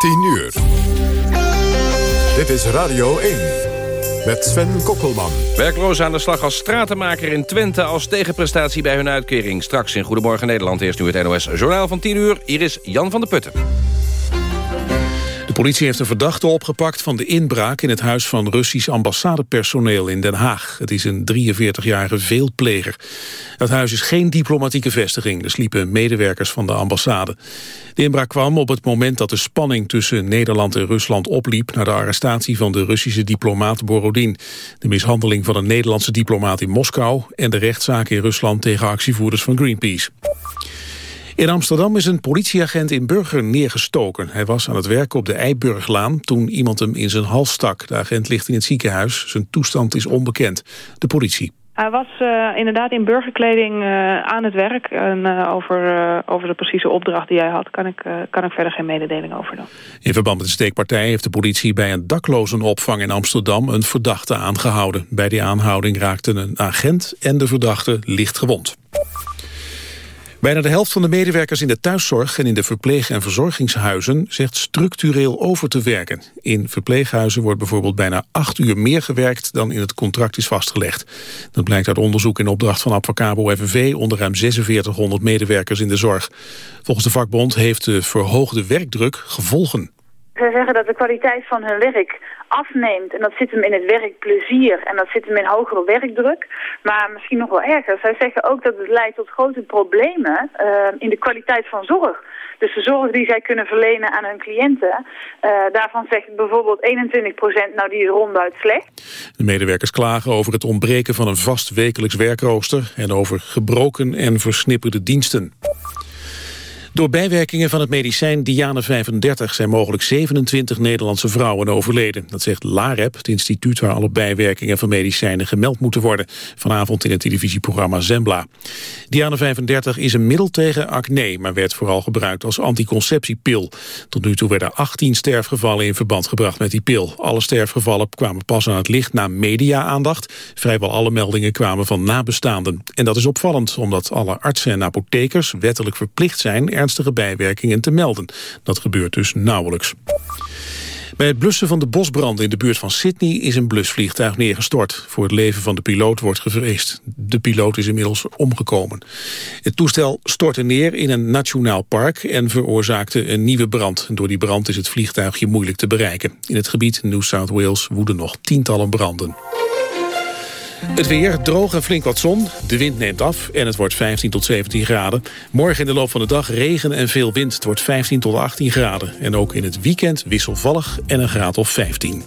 10 uur. Dit is Radio 1. Met Sven Kokkelman. Werkloos aan de slag als stratenmaker in Twente... als tegenprestatie bij hun uitkering. Straks in Goedemorgen Nederland. Eerst nu het NOS Journaal van 10 uur. Hier is Jan van der Putten. Politie heeft een verdachte opgepakt van de inbraak in het huis van Russisch ambassadepersoneel in Den Haag. Het is een 43-jarige veelpleger. Het huis is geen diplomatieke vestiging. Er sliepen medewerkers van de ambassade. De inbraak kwam op het moment dat de spanning tussen Nederland en Rusland opliep na de arrestatie van de Russische diplomaat Borodin. De mishandeling van een Nederlandse diplomaat in Moskou en de rechtszaak in Rusland tegen actievoerders van Greenpeace. In Amsterdam is een politieagent in Burger neergestoken. Hij was aan het werken op de Eiburglaan toen iemand hem in zijn hals stak. De agent ligt in het ziekenhuis. Zijn toestand is onbekend. De politie. Hij was uh, inderdaad in burgerkleding uh, aan het werk. En uh, over, over de precieze opdracht die hij had... kan ik, kan ik verder geen mededeling over doen. In verband met de steekpartij heeft de politie... bij een daklozenopvang in Amsterdam een verdachte aangehouden. Bij die aanhouding raakten een agent en de verdachte licht gewond. Bijna de helft van de medewerkers in de thuiszorg en in de verpleeg- en verzorgingshuizen zegt structureel over te werken. In verpleeghuizen wordt bijvoorbeeld bijna acht uur meer gewerkt dan in het contract is vastgelegd. Dat blijkt uit onderzoek in opdracht van Advocabo FNV onder ruim 4600 medewerkers in de zorg. Volgens de vakbond heeft de verhoogde werkdruk gevolgen. Ze zeggen dat de kwaliteit van hun werk afneemt. En dat zit hem in het werkplezier en dat zit hem in hogere werkdruk. Maar misschien nog wel erger. Zij zeggen ook dat het leidt tot grote problemen uh, in de kwaliteit van zorg. Dus de zorg die zij kunnen verlenen aan hun cliënten, uh, daarvan zegt bijvoorbeeld 21 procent, nou die is ronduit slecht. De medewerkers klagen over het ontbreken van een vast wekelijks werkrooster en over gebroken en versnipperde diensten. Door bijwerkingen van het medicijn Diane 35 zijn mogelijk 27 Nederlandse vrouwen overleden. Dat zegt LAREP, het instituut waar alle bijwerkingen van medicijnen gemeld moeten worden. Vanavond in het televisieprogramma Zembla. Diane 35 is een middel tegen acne, maar werd vooral gebruikt als anticonceptiepil. Tot nu toe werden 18 sterfgevallen in verband gebracht met die pil. Alle sterfgevallen kwamen pas aan het licht na media-aandacht. Vrijwel alle meldingen kwamen van nabestaanden. En dat is opvallend, omdat alle artsen en apothekers wettelijk verplicht zijn ernstige bijwerkingen te melden. Dat gebeurt dus nauwelijks. Bij het blussen van de bosbranden in de buurt van Sydney is een blusvliegtuig neergestort. Voor het leven van de piloot wordt gevreesd. De piloot is inmiddels omgekomen. Het toestel stortte neer in een nationaal park en veroorzaakte een nieuwe brand. Door die brand is het vliegtuigje moeilijk te bereiken. In het gebied New South Wales woeden nog tientallen branden. Het weer, droog en flink wat zon. De wind neemt af en het wordt 15 tot 17 graden. Morgen in de loop van de dag regen en veel wind. Het wordt 15 tot 18 graden. En ook in het weekend wisselvallig en een graad of 15.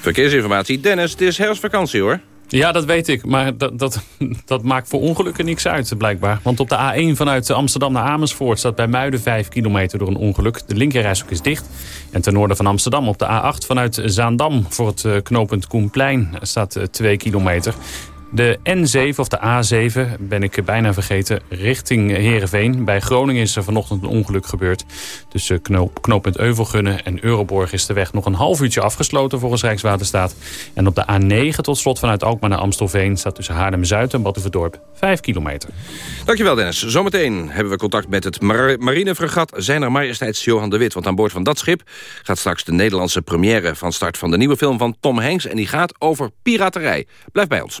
Verkeersinformatie. Dennis, het is herfstvakantie hoor. Ja, dat weet ik. Maar dat, dat, dat maakt voor ongelukken niks uit, blijkbaar. Want op de A1 vanuit Amsterdam naar Amersfoort... staat bij Muiden 5 kilometer door een ongeluk. De linkerrijstrook is dicht. En ten noorden van Amsterdam op de A8 vanuit Zaandam... voor het eh, knooppunt Koenplein staat 2 eh, kilometer. De N7 of de A7 ben ik bijna vergeten richting Heerenveen. Bij Groningen is er vanochtend een ongeluk gebeurd. Tussen knoop, knooppunt Euvelgunnen en Euroborg is de weg nog een half uurtje afgesloten volgens Rijkswaterstaat. En op de A9 tot slot vanuit Alkmaar naar Amstelveen staat tussen Haarlem-Zuid en Batuverdorp 5 kilometer. Dankjewel Dennis. Zometeen hebben we contact met het mar marinefregat Zijner Majesteits Johan de Wit. Want aan boord van dat schip gaat straks de Nederlandse première van start van de nieuwe film van Tom Hanks. En die gaat over piraterij. Blijf bij ons.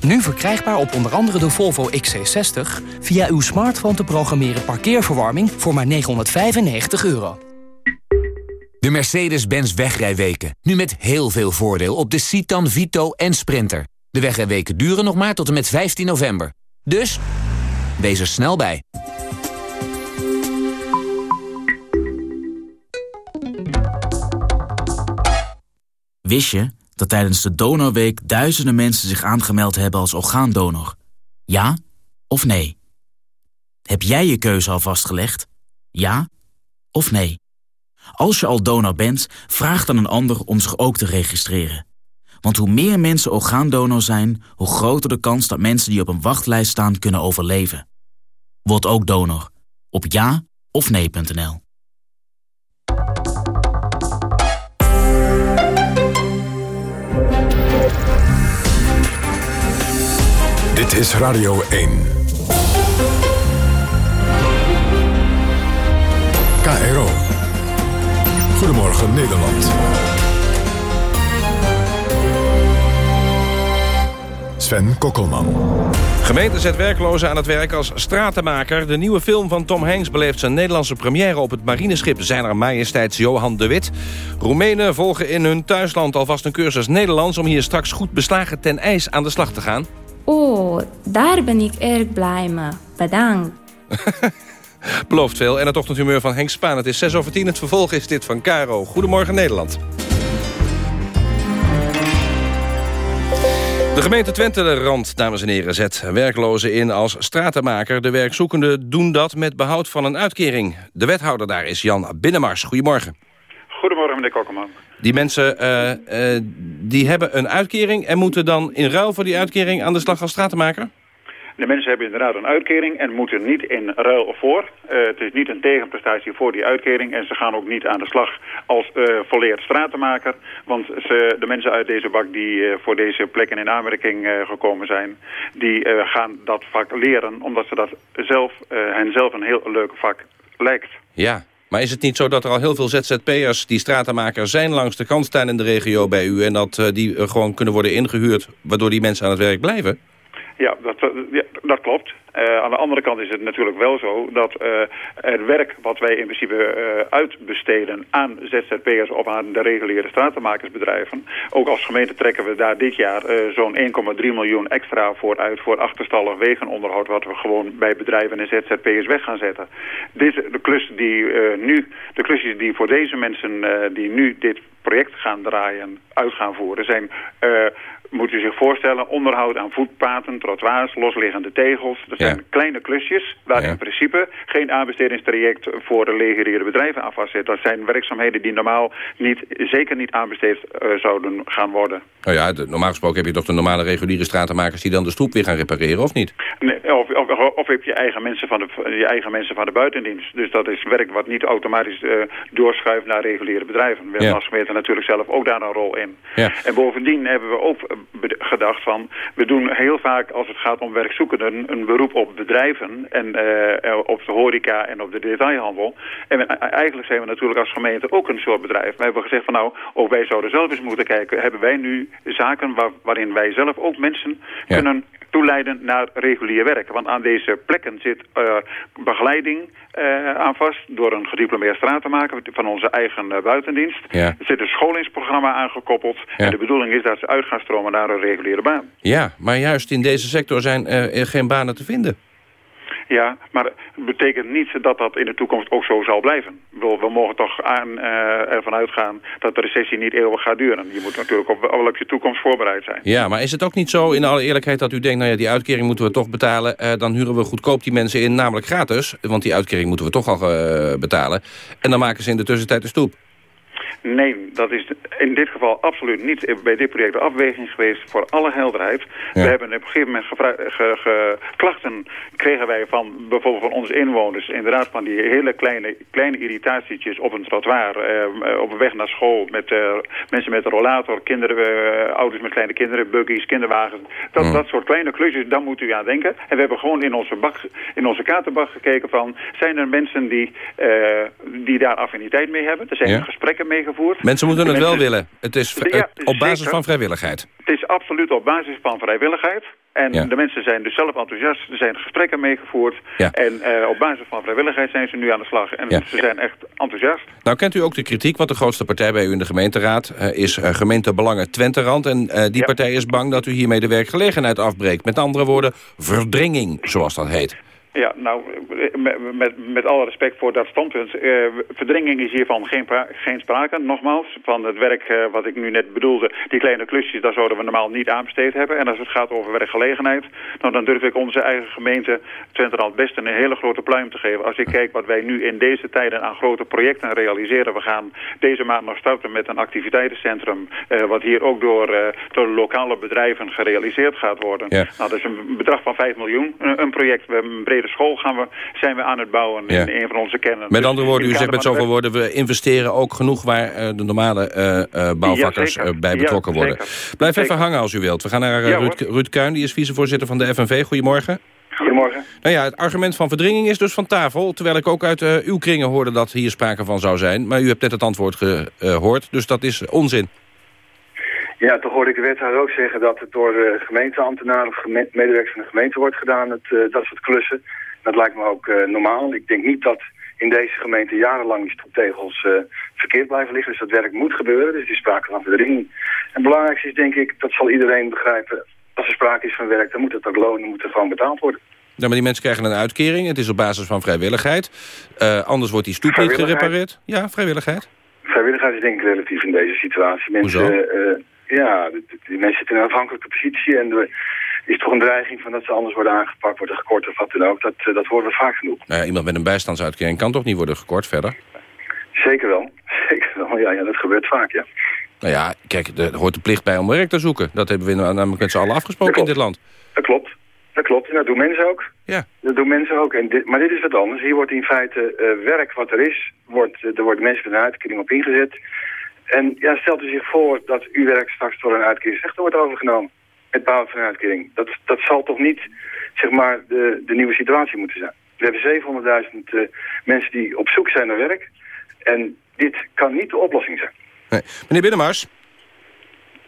Nu verkrijgbaar op onder andere de Volvo XC60... via uw smartphone te programmeren parkeerverwarming voor maar 995 euro. De Mercedes-Benz wegrijweken. Nu met heel veel voordeel op de Citan, Vito en Sprinter. De wegrijweken duren nog maar tot en met 15 november. Dus, wees er snel bij. Wist je dat tijdens de Donorweek duizenden mensen zich aangemeld hebben als orgaandonor? Ja of nee? Heb jij je keuze al vastgelegd? Ja of nee? Als je al donor bent, vraag dan een ander om zich ook te registreren. Want hoe meer mensen orgaandonor zijn, hoe groter de kans dat mensen die op een wachtlijst staan kunnen overleven. Word ook donor op ja of nee.nl. Dit is Radio 1. KRO. Goedemorgen Nederland. Sven Kokkelman. Gemeente zet werklozen aan het werk als stratenmaker. De nieuwe film van Tom Hanks beleeft zijn Nederlandse première... op het marineschip Zijner Majesteits Johan de Wit. Roemenen volgen in hun thuisland alvast een cursus Nederlands... om hier straks goed beslagen ten ijs aan de slag te gaan. Oh, daar ben ik erg blij mee. Bedankt. Belooft veel. En het ochtendhumeur van Henk Spaan. Het is 6 over 10. Het vervolg is dit van Caro. Goedemorgen Nederland. De gemeente Twente-Rand, dames en heren, zet werklozen in als stratenmaker. De werkzoekenden doen dat met behoud van een uitkering. De wethouder daar is Jan Binnenmars. Goedemorgen. Goedemorgen, meneer Kokkerman. Die mensen uh, uh, die hebben een uitkering en moeten dan in ruil voor die uitkering aan de slag als stratenmaker? De mensen hebben inderdaad een uitkering en moeten niet in ruil voor. Uh, het is niet een tegenprestatie voor die uitkering. En ze gaan ook niet aan de slag als uh, volleerd stratenmaker. Want ze, de mensen uit deze bak die uh, voor deze plekken in aanmerking gekomen zijn... die gaan dat vak leren omdat ze dat zelf, hen zelf een heel leuk vak lijkt. Ja, maar is het niet zo dat er al heel veel ZZP'ers die stratenmaker zijn... langs de kant staan in de regio bij u... en dat uh, die gewoon kunnen worden ingehuurd... waardoor die mensen aan het werk blijven? Ja, dat, ja, dat klopt. Uh, aan de andere kant is het natuurlijk wel zo dat uh, het werk wat wij in principe uh, uitbesteden aan ZZP'ers of aan de reguliere stratenmakersbedrijven. Ook als gemeente trekken we daar dit jaar zo'n 1,3 miljoen extra voor uit voor achterstallig wegenonderhoud wat we gewoon bij bedrijven en ZZP'ers weg gaan zetten. Dit, de, klus die, nu, de klusjes die voor deze mensen die nu dit project gaan draaien, uit gaan voeren, zijn moet u zich voorstellen, onderhoud aan voetpaden, trottoirs, losliggende tegels. Dat zijn ja. kleine klusjes waar ja. in principe geen aanbestedingstraject voor de reguliere bedrijven aan vastzit. Dat zijn werkzaamheden die normaal niet, zeker niet aanbesteed uh, zouden gaan worden. Nou ja, de, normaal gesproken heb je toch de normale reguliere stratenmakers die dan de stoep weer gaan repareren, of niet? Nee, of, of, of, heb je eigen, mensen van de, je eigen mensen van de buitendienst. Dus dat is werk wat niet automatisch uh, doorschuift naar reguliere bedrijven. We hebben natuurlijk zelf ook daar een rol in. En bovendien hebben we ook gedacht van... we doen heel vaak als het gaat om werkzoekenden een beroep op bedrijven... en uh, op de horeca en op de detailhandel. En we, eigenlijk zijn we natuurlijk als gemeente ook een soort bedrijf. We hebben gezegd van nou, ook wij zouden zelf eens moeten kijken... hebben wij nu zaken waar, waarin wij zelf ook mensen ja. kunnen toeleiden naar regulier werk. Want aan deze plekken zit uh, begeleiding uh, aan vast door een gediplomeerd stratenmaker van onze eigen uh, buitendienst. Ja. Er zit een scholingsprogramma aangekoppeld. Ja. En de bedoeling is dat ze uit gaan stromen naar een reguliere baan. Ja, maar juist in deze sector zijn er geen banen te vinden. Ja, maar het betekent niet dat dat in de toekomst ook zo zal blijven. We mogen toch aan, uh, ervan uitgaan dat de recessie niet eeuwig gaat duren. Je moet natuurlijk op, wel op je toekomst voorbereid zijn. Ja, maar is het ook niet zo in alle eerlijkheid dat u denkt... nou ja, die uitkering moeten we toch betalen... Uh, dan huren we goedkoop die mensen in, namelijk gratis. Want die uitkering moeten we toch al uh, betalen. En dan maken ze in de tussentijd de stoep. Nee, dat is in dit geval absoluut niet bij dit project de afweging geweest voor alle helderheid. Ja. We hebben op een gegeven moment ge, ge, klachten kregen wij van bijvoorbeeld van onze inwoners. Inderdaad van die hele kleine, kleine irritatietjes op een trottoir, uh, op weg naar school met uh, mensen met een rollator, kinderen, uh, ouders met kleine kinderen, buggies, kinderwagens. Dat, mm. dat soort kleine klusjes, daar moet u aan denken. En we hebben gewoon in onze, bak, in onze kaartenbak gekeken van, zijn er mensen die, die daar affiniteit mee hebben? Er zijn ja. gesprekken mee Mensen moeten het wel willen. Het is ja, op basis van vrijwilligheid. Het is absoluut op basis van vrijwilligheid. En Ja. de mensen zijn dus zelf enthousiast. Er zijn gesprekken meegevoerd. Ja. En eh, op basis van vrijwilligheid zijn ze nu aan de slag. En Ja. ze zijn echt enthousiast. Nou kent u ook de kritiek, want de grootste partij bij u in de gemeenteraad... eh, is eh, gemeente Belangen Twenterand. En eh, die partij is bang dat u hiermee de werkgelegenheid afbreekt. Met andere woorden, verdringing, zoals dat heet. Ja, nou, met, met, alle respect voor dat standpunt. eh, verdringing is hiervan geen, geen sprake. Nogmaals, van het werk eh, wat ik nu net bedoelde, die kleine klusjes, daar zouden we normaal niet aanbesteed hebben. En als het gaat over werkgelegenheid, nou, dan durf ik onze eigen gemeente Twenterand best een hele grote pluim te geven. Als ik kijk wat wij nu in deze tijden aan grote projecten realiseren. We gaan deze maand nog starten met een activiteitencentrum, eh, wat hier ook door, door lokale bedrijven gerealiseerd gaat worden. Ja. Nou, dat is een bedrag van 5 miljoen. Een, een project, we hebben brede school gaan we, zijn we aan het bouwen Ja. in een van onze kernen. Met Dus andere woorden, u zegt met zoveel de woorden... we investeren ook genoeg waar eh, de normale eh, eh, bouwvakkers Ja, bij Ja, betrokken worden. Blijf Zeker. even hangen als u wilt. We gaan naar Ruud. Ruud Kuijn, die is vicevoorzitter van de FNV. Goedemorgen. Goedemorgen. Nou ja, het argument van verdringing is dus van tafel. Terwijl ik ook uit uw kringen hoorde dat hier sprake van zou zijn. Maar u hebt net het antwoord gehoord, dus dat is onzin. Ja, toch hoorde ik de wethouder ook zeggen dat het door de gemeenteambtenaren of geme- medewerkers van de gemeente wordt gedaan, het, eh, dat soort klussen. Dat lijkt me ook eh, normaal. Ik denk niet dat in deze gemeente jarenlang die stoptegels eh, verkeerd blijven liggen. Dus dat werk moet gebeuren. Dus is sprake van verdringing. En het belangrijkste is denk ik, dat zal iedereen begrijpen, als er sprake is van werk, dan moet het ook lonen, moet er gewoon betaald worden. Ja, maar die mensen krijgen een uitkering. Het is op basis van vrijwilligheid. Eh, anders wordt die stoep niet gerepareerd. Ja, vrijwilligheid. Vrijwilligheid is denk ik relatief in deze situatie. Mensen, Hoezo? eh, ja, die, mensen zitten in een afhankelijke positie en er is toch een dreiging van dat ze anders worden aangepakt, worden gekort of wat dan ook. Dat, eh, dat horen we vaak genoeg. Nou ja, iemand met een bijstandsuitkering kan toch niet worden gekort verder? Zeker wel. Zeker wel. Ja, ja, dat gebeurt vaak, ja. Nou ja, kijk, er hoort de plicht bij om werk te zoeken. Dat hebben we namelijk met z'n allen afgesproken in dit land. Dat klopt. Dat klopt. En dat doen mensen ook. Ja. Dat doen mensen ook. En dit, maar dit is wat anders. Hier wordt in feite eh, werk wat er is, wordt, eh, er worden mensen met een uitkering op ingezet. En ja, stelt u zich voor dat uw werk straks door een uitkeringsrechter wordt overgenomen. Het bouwen van een uitkering. Dat, dat zal toch niet, zeg maar, de, de nieuwe situatie moeten zijn. We hebben 700.000 eh, mensen die op zoek zijn naar werk. En dit kan niet de oplossing zijn. Nee. Meneer Binnenmars,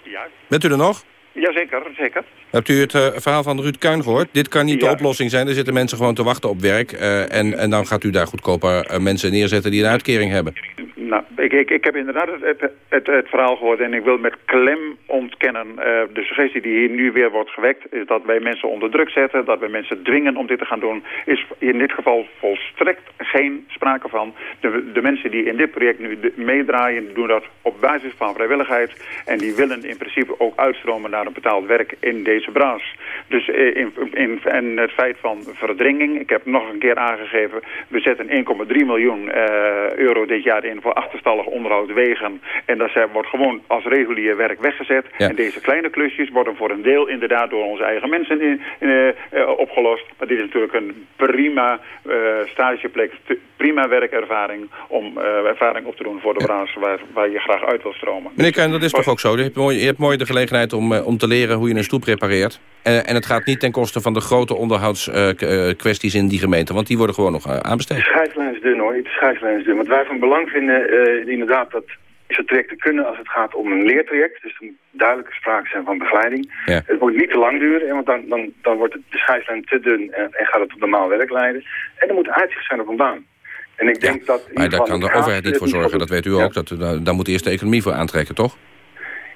Ja, bent u er nog? jazeker, zeker. Hebt u het eh, verhaal van Ruud Kuijn gehoord? Dit kan niet de oplossing zijn. Er zitten mensen gewoon te wachten op werk. eh, en, en dan gaat u daar goedkoper mensen neerzetten die een uitkering hebben. Nou, ik, ik, heb inderdaad het, het, verhaal gehoord en ik wil met klem ontkennen. eh, de suggestie die hier nu weer wordt gewekt is dat wij mensen onder druk zetten, dat wij mensen dwingen om dit te gaan doen, is in dit geval volstrekt geen sprake van. De, de mensen die in dit project nu meedraaien, doen dat op basis van vrijwilligheid en die willen in principe ook uitstromen naar een betaald werk in deze branche. Dus eh, in, in, en het feit van verdringing, ik heb nog een keer aangegeven, we zetten 1,3 miljoen eh, euro dit jaar in voor achterstallig onderhoud wegen. En dat zijn- wordt gewoon als regulier werk weggezet. Ja. En deze kleine klusjes worden voor een deel inderdaad door onze eigen mensen in, in, eh, eh, opgelost. Maar dit is natuurlijk een prima eh, stageplek, prima werkervaring om eh, ervaring op te doen voor de branche waar, waar je graag uit wil stromen. Meneer Kuijn, dat is toch ook zo? Je hebt mooi, je hebt mooi de gelegenheid om, om te leren hoe je een stoep repareert. Eh, en het gaat niet ten koste van de grote onderhoudskwesties in die gemeente. Want die worden gewoon nog De aanbesteed. scheidslijn is dun hoor, de scheidslijn is dun. Wat wij van belang vinden, inderdaad, dat zo'n trajecten kunnen als het gaat om een leertraject. Dus er moet duidelijke sprake zijn van begeleiding. Ja. Het moet niet te lang duren, want dan, dan, dan wordt het, de scheidslijn te dun en, en gaat het tot normaal werk leiden. En er moet uitzicht zijn op een baan. En ik denk dat... Maar daar kan de overheid niet voor zorgen. Dat weet u ook. Dat, daar, daar moet eerst de economie voor aantrekken, toch?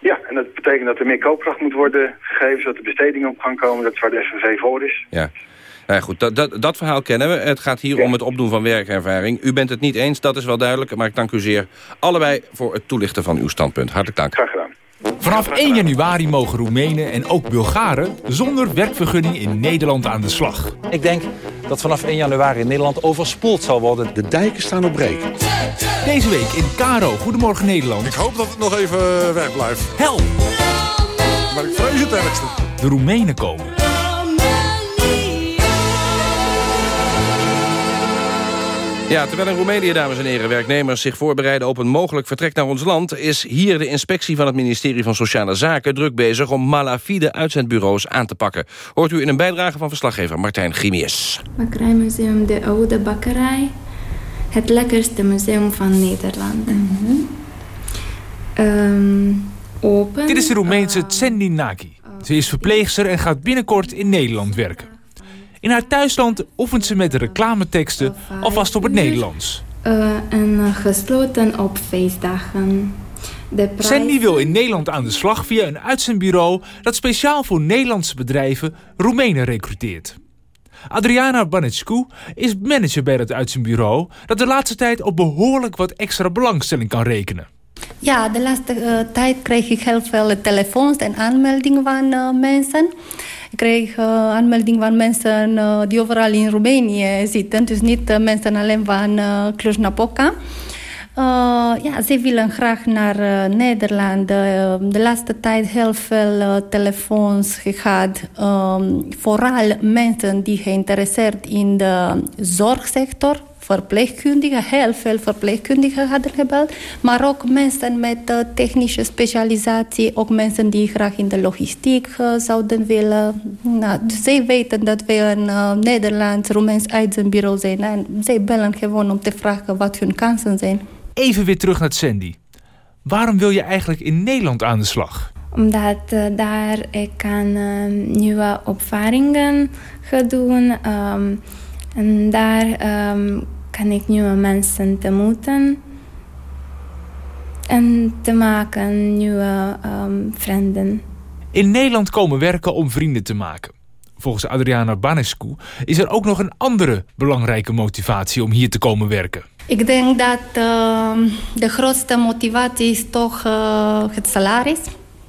Ja, en dat betekent dat er meer koopkracht moet worden gegeven, zodat de bestedingen op gang komen. Dat is waar de FNV voor is. Ja. Nou ja, goed, dat, dat, dat verhaal kennen we. Het gaat hier om het opdoen van werkervaring. U bent het niet eens, dat is wel duidelijk. Maar ik dank u zeer allebei voor het toelichten van uw standpunt. Hartelijk dank. Graag gedaan. Vanaf 1 januari mogen Roemenen en ook Bulgaren zonder werkvergunning in Nederland aan de slag. Ik denk dat vanaf 1 januari in Nederland overspoeld zal worden. De dijken staan op breek. Deze week in Caro, Goedemorgen Nederland. Ik hoop dat het nog even eh, weg blijft. Hel, Maar ik vrees het ergste. de Roemenen komen. Ja, terwijl in Roemenië, dames en heren, werknemers zich voorbereiden op een mogelijk vertrek naar ons land, is hier de inspectie van het ministerie van Sociale Zaken druk bezig om malafide uitzendbureaus aan te pakken. Hoort u in een bijdrage van verslaggever Martijn Grimius. Bakkerij Museum de Oude Bakkerij. Het lekkerste museum van Nederland. Ehm, open. Dit is de Roemeense Tsendinaki. Ze is verpleegster en gaat binnenkort in Nederland werken. In haar thuisland oefent ze met de reclameteksten alvast op het Nederlands. Uh, en gesloten op feestdagen. De prijs... Sandy wil in Nederland aan de slag via een uitzendbureau dat speciaal voor Nederlandse bedrijven Roemenen recruteert. Adriana Banetscu is manager bij dat uitzendbureau dat de laatste tijd op behoorlijk wat extra belangstelling kan rekenen. Ja, de laatste uh, tijd kreeg ik heel veel telefoons en aanmeldingen van uh, mensen. Ik kreeg uh, aanmeldingen van mensen die overal in Roemenië zitten. Dus niet mensen alleen van Cluj-Napoca. ja, ze willen graag naar Nederland. de laatste tijd heel veel telefoons gehad. vooral mensen die geïnteresseerd in de zorgsector verpleegkundigen, heel veel verpleegkundigen hadden gebeld. Maar ook mensen met uh, technische specialisatie, ook mensen die graag in de logistiek uh, zouden willen. Nou, dus zij weten dat we een uh, Nederlands-Roemeens uitzendbureau zijn. En zij bellen gewoon om te vragen wat hun kansen zijn. Even weer terug naar Sandy. Waarom wil je eigenlijk in Nederland aan de slag? Omdat daar ik kan nieuwe ervaringen gaan doen. Um, en daar um, kan ik nieuwe mensen te moeten en te maken nieuwe um, vrienden. In Nederland komen werken om vrienden te maken. Volgens Adriana Banescu is er ook nog een andere belangrijke motivatie om hier te komen werken. Ik denk dat uh, de grootste motivatie is toch uh, het salaris.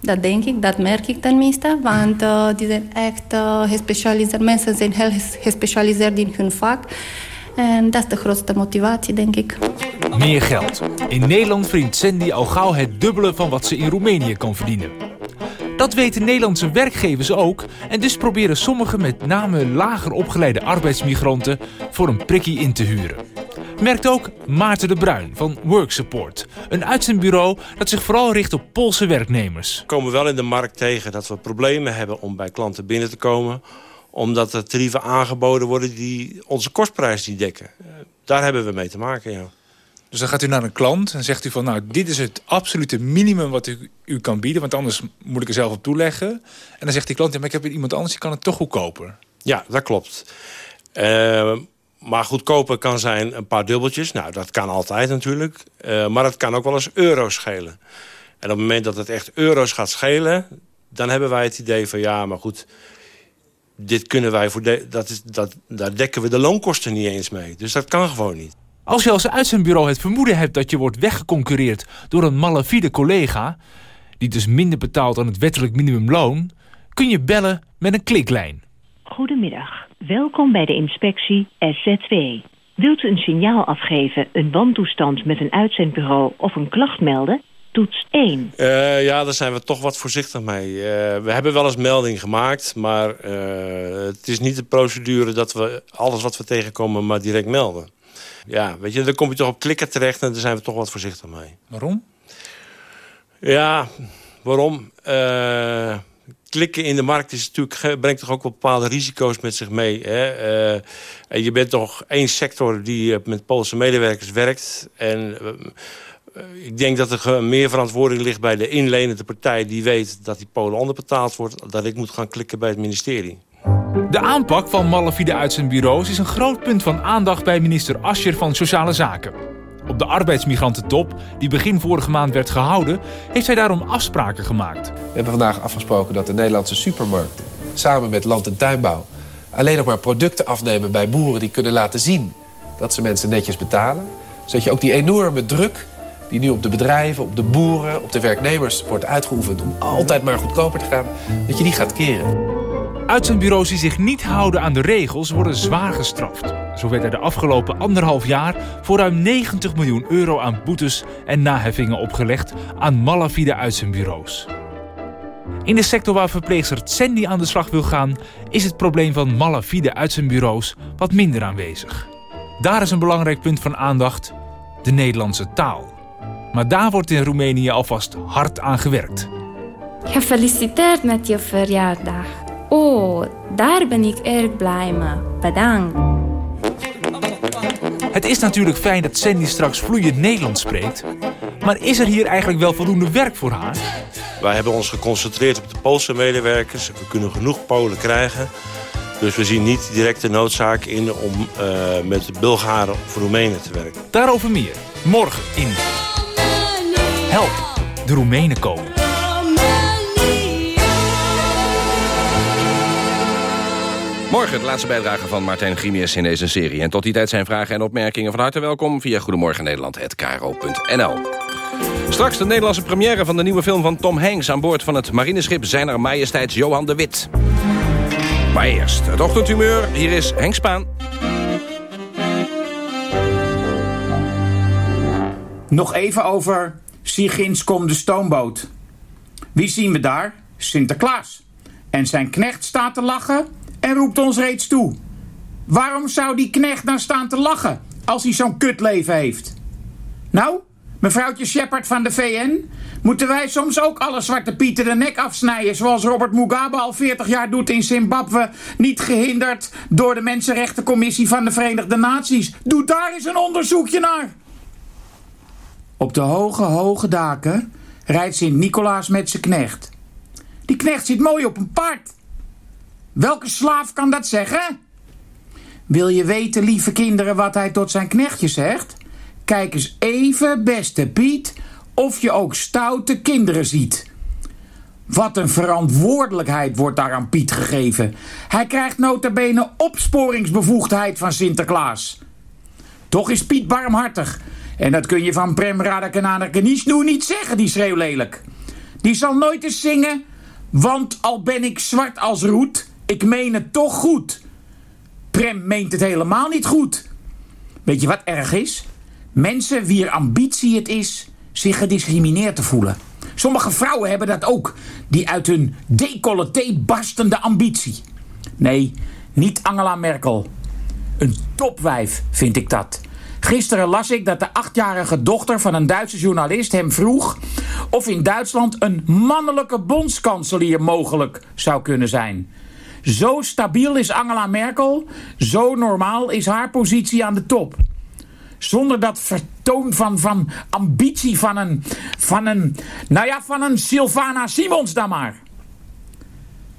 Dat denk ik, dat merk ik tenminste. Want uh, die zijn echt uh, gespecialiseerd. Mensen zijn heel gespecialiseerd in hun vak. En dat is de grootste motivatie, denk ik. Meer geld. In Nederland verdient Sandy al gauw het dubbele van wat ze in Roemenië kan verdienen. Dat weten Nederlandse werkgevers ook. En dus proberen sommigen met name lager opgeleide arbeidsmigranten voor een prikkie in te huren. Merkt ook Maarten de Bruin van Work Support. Een uitzendbureau dat zich vooral richt op Poolse werknemers. We komen wel in de markt tegen dat we problemen hebben om bij klanten binnen te komen omdat er tarieven aangeboden worden die onze kostprijs niet dekken. Daar hebben we mee te maken, ja. Dus dan gaat u naar een klant en zegt u van... nou, dit is het absolute minimum wat u, u kan bieden... want anders moet ik er zelf op toeleggen. En dan zegt die klant, ja, maar ik heb iemand anders... die kan het toch goedkoper. Ja, dat klopt. Uh, maar goedkoper kan zijn een paar dubbeltjes. Nou, dat kan altijd natuurlijk. Uh, maar het kan ook wel eens euro's schelen. En op het moment dat het echt euro's gaat schelen... dan hebben wij het idee van ja, maar goed dit kunnen wij voor de, dat is, dat, daar dekken we de loonkosten niet eens mee. Dus dat kan gewoon niet. Als je als uitzendbureau het vermoeden hebt dat je wordt weggeconcurreerd door een malafide collega, die dus minder betaalt dan het wettelijk minimumloon, kun je bellen met een kliklijn. Goedemiddag, welkom bij de inspectie SZW. Wilt u een signaal afgeven, een wantoestand met een uitzendbureau of een klacht melden? Toets 1. Uh, ja, daar zijn we toch wat voorzichtig mee. Uh, we hebben wel eens melding gemaakt, maar uh, het is niet de procedure dat we alles wat we tegenkomen maar direct melden. Ja, weet je, dan kom je toch op klikken terecht en daar zijn we toch wat voorzichtig mee. Waarom? Ja, waarom? klikken in de markt is natuurlijk, brengt toch ook wel bepaalde risico's met zich mee. Hè? en je bent toch één sector die met Poolse medewerkers werkt. En eh, ik denk dat er meer verantwoording ligt bij de inlenende partij... die weet dat die Polen onderbetaald wordt... dat ik moet gaan klikken bij het ministerie. De aanpak van malafide uitzendbureaus is een groot punt van aandacht... bij minister Ascher van Sociale Zaken. Op de arbeidsmigrantentop, die begin vorige maand werd gehouden... heeft hij daarom afspraken gemaakt. We hebben vandaag afgesproken dat de Nederlandse supermarkten... samen met Land- en Tuinbouw... alleen nog maar producten afnemen bij boeren die kunnen laten zien... dat ze mensen netjes betalen. Zodat je ook die enorme druk die nu op de bedrijven, op de boeren, op de werknemers wordt uitgeoefend... om altijd maar goedkoper te gaan, dat je die gaat keren. Uitzendbureaus die zich niet houden aan de regels worden zwaar gestraft. Zo werd er de afgelopen anderhalf jaar voor ruim 90 miljoen euro aan boetes en naheffingen opgelegd aan malafide uitzendbureaus. In de sector waar verpleegster Sandy aan de slag wil gaan, is het probleem van malafide uitzendbureaus wat minder aanwezig. Daar is een belangrijk punt van aandacht, de Nederlandse taal. Maar daar wordt in Roemenië alvast hard aan gewerkt. Gefeliciteerd met je verjaardag. Oh, daar ben ik erg blij mee. Bedankt. Het is natuurlijk fijn dat Sandy straks vloeiend Nederlands spreekt. Maar is er hier eigenlijk wel voldoende werk voor haar? Wij hebben ons geconcentreerd op de Poolse medewerkers. We kunnen genoeg Polen krijgen. Dus we zien niet direct de noodzaak in om uh, met Bulgaren of Roemenen te werken. Daarover meer. Morgen in Help, de Roemenen komen. Morgen de laatste bijdrage van Martijn Grimius in deze serie. En tot die tijd zijn vragen en opmerkingen van harte welkom... via Goedemorgen Nederland@kro.nl. Straks de Nederlandse première van de nieuwe film van Tom Hanks... aan boord van het marineschip Zijner Majesteits Johan de Wit. Maar eerst het ochtendhumeur. Hier is Henk Spaan. Nog even over Sigins kom de stoomboot. Wie zien we daar? Sinterklaas. En zijn knecht staat te lachen en roept ons reeds toe. Waarom zou die knecht nou staan te lachen als hij zo'n kutleven heeft? Nou, mevrouwtje Shepard van de VN, moeten wij soms ook alle zwarte pieten de nek afsnijden... zoals Robert Mugabe al 40 jaar doet in Zimbabwe... niet gehinderd door de Mensenrechtencommissie van de Verenigde Naties. Doe daar eens een onderzoekje naar. Op de hoge, hoge daken rijdt Sint-Nicolaas met zijn knecht. Die knecht zit mooi op een paard. Welke slaaf kan dat zeggen? Wil je weten, lieve kinderen, wat hij tot zijn knechtje zegt? Kijk eens even, beste Piet, of je ook stoute kinderen ziet. Wat een verantwoordelijkheid wordt daar aan Piet gegeven. Hij krijgt nota bene opsporingsbevoegdheid van Sinterklaas. Toch is Piet barmhartig. En dat kun je van Prem Radakananerkenisnoe niet zeggen, die schreeuwlelijk. Die zal nooit eens zingen, want al ben ik zwart als roet, ik meen het toch goed. Prem meent het helemaal niet goed. Weet je wat erg is? Mensen wier ambitie het is zich gediscrimineerd te voelen. Sommige vrouwen hebben dat ook, die uit hun decolleté barstende ambitie. Nee, niet Angela Merkel. Een topwijf vind ik dat. Gisteren las ik dat de achtjarige dochter van een Duitse journalist hem vroeg of in Duitsland een mannelijke bondskanselier mogelijk zou kunnen zijn. Zo stabiel is Angela Merkel, zo normaal is haar positie aan de top. Zonder dat vertoon van, van ambitie van een, van een, nou ja, van een Sylvana Simons dan maar.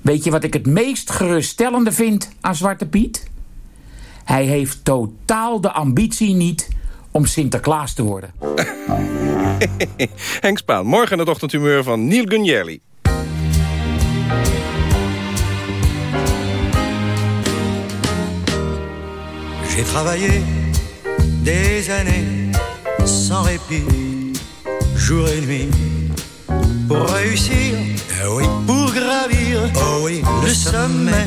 Weet je wat ik het meest geruststellende vind aan Zwarte Piet? Hij heeft totaal de ambitie niet om Sinterklaas te worden. Henk Spaan, morgen het ochtendhumeur van Neil Gunjerli. J'ai travaillé des années sans répit, jour et nuit, pour réussir, eh oui, pour gravir oh oui, le sommet.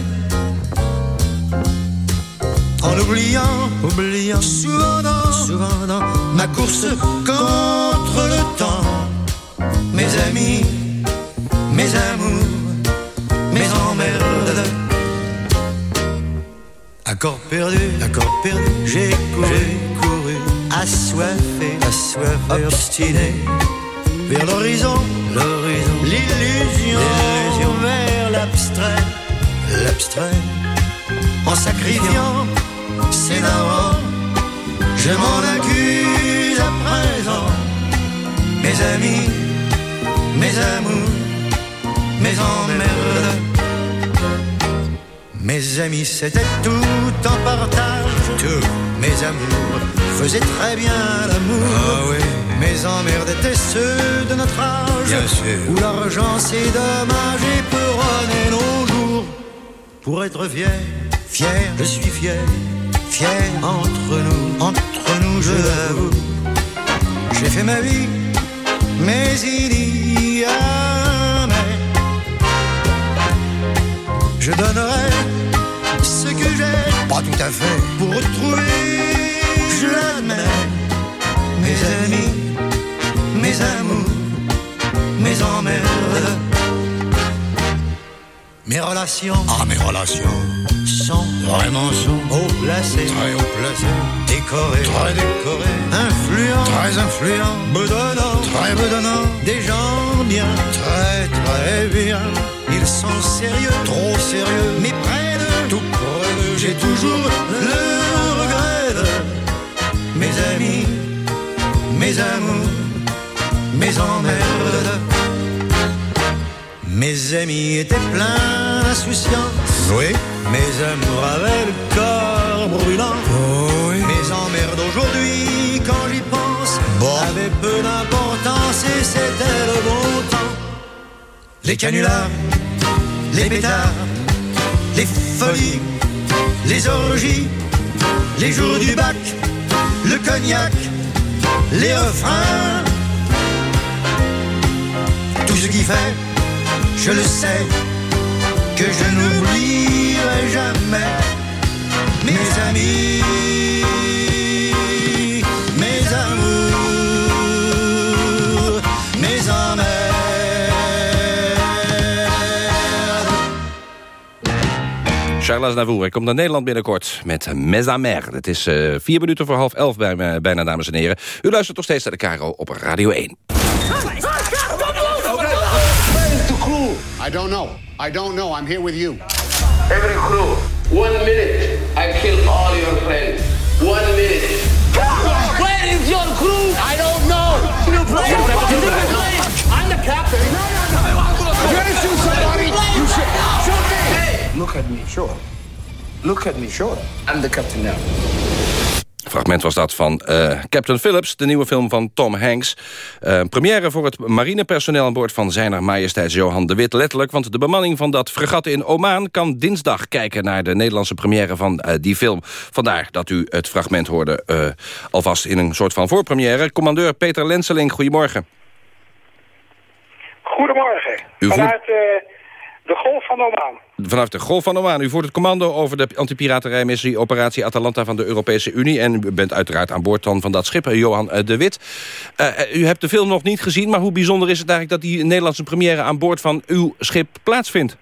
En oubliant, oubliant, souvent dans, souvent dans ma course contre le temps, mes amis, mes amours, mes emmerdes. Accord perdu, accord perdu, j'ai couru, couru, assoiffé, assoiffé, obstiné, vers l'horizon, l'horizon, l'illusion, l'illusion, vers l'abstrait, l'abstrait, en sacrifiant ses darons, je m'en accuse à présent, mes amis, mes amours, mes emmerdes. Mes amis, c'était tout en partage. Tout. Mes amours faisaient très bien l'amour. Ah oui. Mes emmerdes étaient ceux de notre âge. Bien sûr. Où l'argent, c'est dommage et peut nos jours. Pour être fier, fier, je suis fier. Fier entre nous, entre nous, je l'avoue. J'ai fait ma vie, mais il y a mais. Je donnerai ce que j'ai, pas tout à fait, pour retrouver, je l'admets, mes amis, mes amours, mes emmerdes. Mes relations, ah mes relations, sont vraiment sont haut placées, très haut placées, décorées, très décorées, influents, très influents, bedonnants, très bedonnants, des gens bien, très très bien. Ils sont sérieux, trop sérieux, mais près de tout près de j'ai toujours le regret de mes amis, mes amours, mes emmerdes. Mes amis étaient pleins d'insouciance. Oui. Mes amours avaient le corps brûlant. Oh Mes emmerdes d'aujourd'hui, quand j'y pense, avaient peu d'importance et c'était le bon temps. Les canulars, les pétards, les folies, les orgies, les jours du bac, le cognac, les refrains. Tout ce qui fait, je le sais, que je n'oublierai jamais mes amis, mes amours, mes emmerdes. Charles Aznavour, hij komt naar Nederland binnenkort met Mes Amer. Het is eh, vier minuten voor half elf bij, me- bijna, dames en heren. U luistert nog steeds naar de Caro op Radio 1. Where's the crew? I don't know. I don't know. I'm here with you. Every crew, one minute, I kill all your friends. One minute. Where is your crew? I don't know. You play. I'm the captain. No, no, no. If you're gonna shoot somebody, you shoot. Shoot me. Hey, look at me, sure. Look at me, sure. I'm the captain now. Fragment was dat van eh, Captain Phillips, de nieuwe film van Tom Hanks. Eh, première voor het marinepersoneel aan boord van zijner majesteit Johan de Wit. Letterlijk, want de bemanning van dat fregat in Oman... kan dinsdag kijken naar de Nederlandse première van eh, die film. Vandaar dat u het fragment hoorde alvast in een soort van voorpremière. Commandeur Peter Lenseling, goedemorgen. Goedemorgen. Vanuit de Golf van Oman. Vanaf de Golf van Oman. U voert het commando over de antipiraterijmissie Operatie Atalanta van de Europese Unie. En u bent uiteraard aan boord dan van dat schip, eh, Johan eh, de Wit. Eh, u hebt de film nog niet gezien, maar hoe bijzonder is het eigenlijk... dat die Nederlandse première aan boord van uw schip plaatsvindt?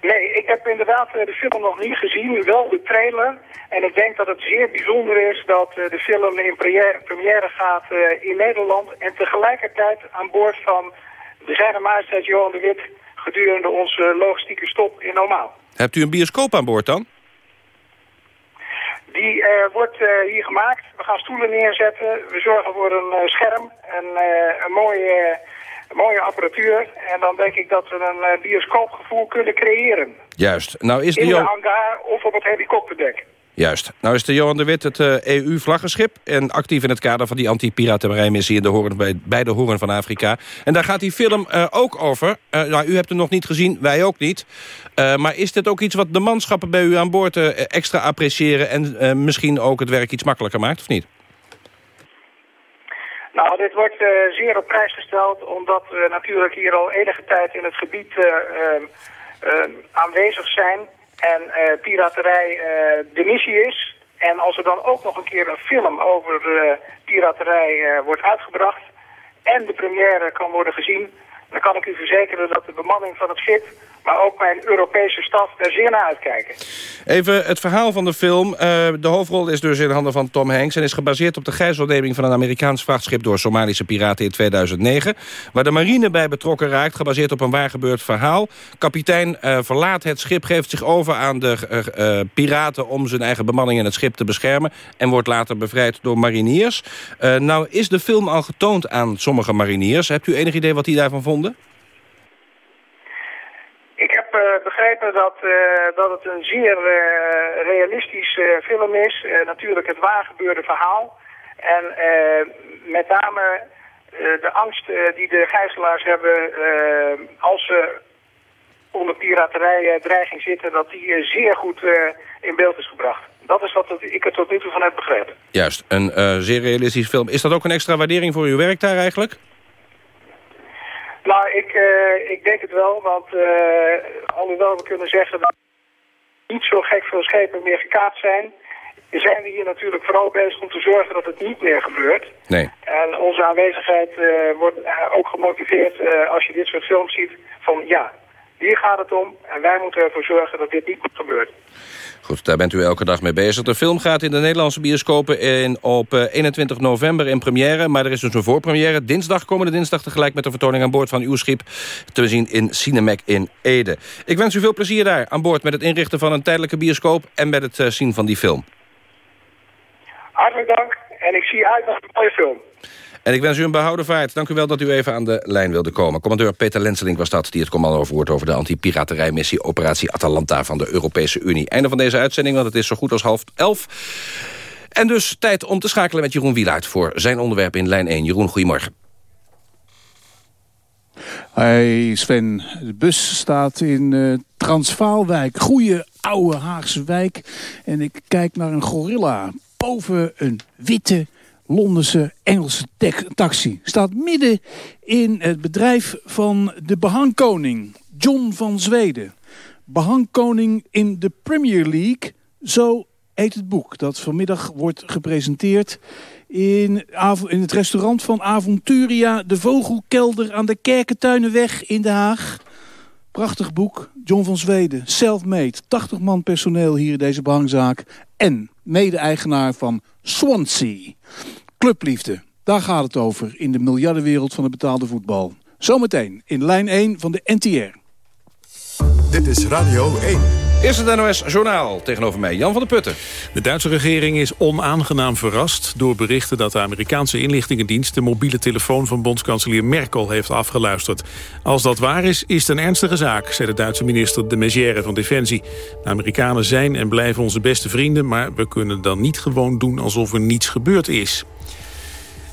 Nee, ik heb inderdaad de film nog niet gezien, wel de trailer. En ik denk dat het zeer bijzonder is dat de film in première, gaat in Nederland. En tegelijkertijd aan boord van de Zijne Majesteit Johan de Wit gedurende onze logistieke stop in Oman. Hebt u een bioscoop aan boord dan? Die eh, wordt eh, hier gemaakt. We gaan stoelen neerzetten. We zorgen voor een eh, scherm en een mooie, mooie apparatuur. En dan denk ik dat we een bioscoopgevoel kunnen creëren. Juist. Nou is de, In de hangar of op het helikopterdek. Juist. Nou is de Johan de Wit het EU-vlaggenschip... en actief in het kader van die anti-piraterijmissie bij, bij de Hoorn van Afrika. En daar gaat die film eh, ook over. Eh, nou, u hebt hem nog niet gezien, wij ook niet. Eh, maar is dit ook iets wat de manschappen bij u aan boord eh, extra appreciëren... en eh, misschien ook het werk iets makkelijker maakt, of niet? Nou, dit wordt eh, zeer op prijs gesteld omdat we natuurlijk hier al enige tijd in het gebied eh, eh, eh, aanwezig zijn en eh, piraterij eh, de missie is. En als er dan ook nog een keer een film over eh, piraterij wordt uitgebracht en de première kan worden gezien, dan kan ik u verzekeren dat de bemanning van het schip, maar ook mijn Europese staf, daar zeer naar uitkijken. Even het verhaal van de film. Eh, de hoofdrol is dus in handen van Tom Hanks... en is gebaseerd op de gijzelneming van een Amerikaans vrachtschip... door Somalische piraten in 2009. Waar de marine bij betrokken raakt, gebaseerd op een waar gebeurd verhaal. Kapitein eh, verlaat het schip, geeft zich over aan de eh, piraten... om zijn eigen bemanning en het schip te beschermen... en wordt later bevrijd door mariniers. Nou is de film al getoond aan sommige mariniers. Hebt u enig idee wat die daarvan vonden? Ik heb eh, begrepen dat, eh, dat het een zeer eh, realistisch eh, film is. Natuurlijk het waargebeurde verhaal. En met name de angst die de gijzelaars hebben als ze onder piraterijdreiging zitten, dat die zeer goed in beeld is gebracht. Dat is wat ik er tot nu toe van heb begrepen. Juist, een zeer realistisch film. Is dat ook een extra waardering voor uw werk daar eigenlijk? Nou, ik, eh, ik denk het wel, want eh, alhoewel we kunnen zeggen dat niet zo gek veel schepen meer gekaapt zijn, zijn we hier natuurlijk vooral bezig om te zorgen dat het niet meer gebeurt. Nee. En onze aanwezigheid eh, wordt ook gemotiveerd als je dit soort films ziet van ja, hier gaat het om en wij moeten ervoor zorgen dat dit niet gebeurt. Goed, daar bent u elke dag mee bezig. De film gaat in de Nederlandse bioscopen in, op eh, 21 november in première. Maar er is dus een voorpremière. Dinsdag, komende dinsdag tegelijk met de vertoning aan boord van uw schip... te zien in Cinemac in Ede. Ik wens u veel plezier daar aan boord met het inrichten van een tijdelijke bioscoop... en met het eh, zien van die film. Hartelijk dank en ik zie uit naar een mooie film. En ik wens u een behouden vaart. Dank u wel dat u even aan de lijn wilde komen. Commandeur Peter Lenseling was dat, die het commando voert... over de anti-piraterijmissie Operatie Atalanta van de Europese Unie. Einde van deze uitzending, want het is zo goed als half elf. En dus tijd om te schakelen met Jeroen Wielaert... voor zijn onderwerp in lijn 1. Jeroen, goedemorgen. Hey Sven, de bus staat in uh, Transvaalwijk. Goeie oude Haagse wijk. En ik kijk naar een gorilla boven een witte Londense Engelse taxi. Staat midden in het bedrijf van de behangkoning, John van Zweden. Behangkoning in de Premier League, zo heet het boek dat vanmiddag wordt gepresenteerd in, in het restaurant van Avonturia, de Vogelkelder aan de Kerkentuinenweg in Den Haag. Prachtig boek, John van Zweden, self-made, 80 man personeel hier in deze behangzaak. En mede-eigenaar van Swansea. Clubliefde, daar gaat het over in de miljardenwereld van het betaalde voetbal. Zometeen in lijn 1 van de NTR. Dit is Radio 1. Eerst het NOS Journaal. Tegenover mij Jan van der Putten. De Duitse regering is onaangenaam verrast door berichten dat de Amerikaanse inlichtingendienst de mobiele telefoon van bondskanselier Merkel heeft afgeluisterd. Als dat waar is, is het een ernstige zaak, zei de Duitse minister de Maizière van Defensie. De Amerikanen zijn en blijven onze beste vrienden, maar we kunnen dan niet gewoon doen alsof er niets gebeurd is.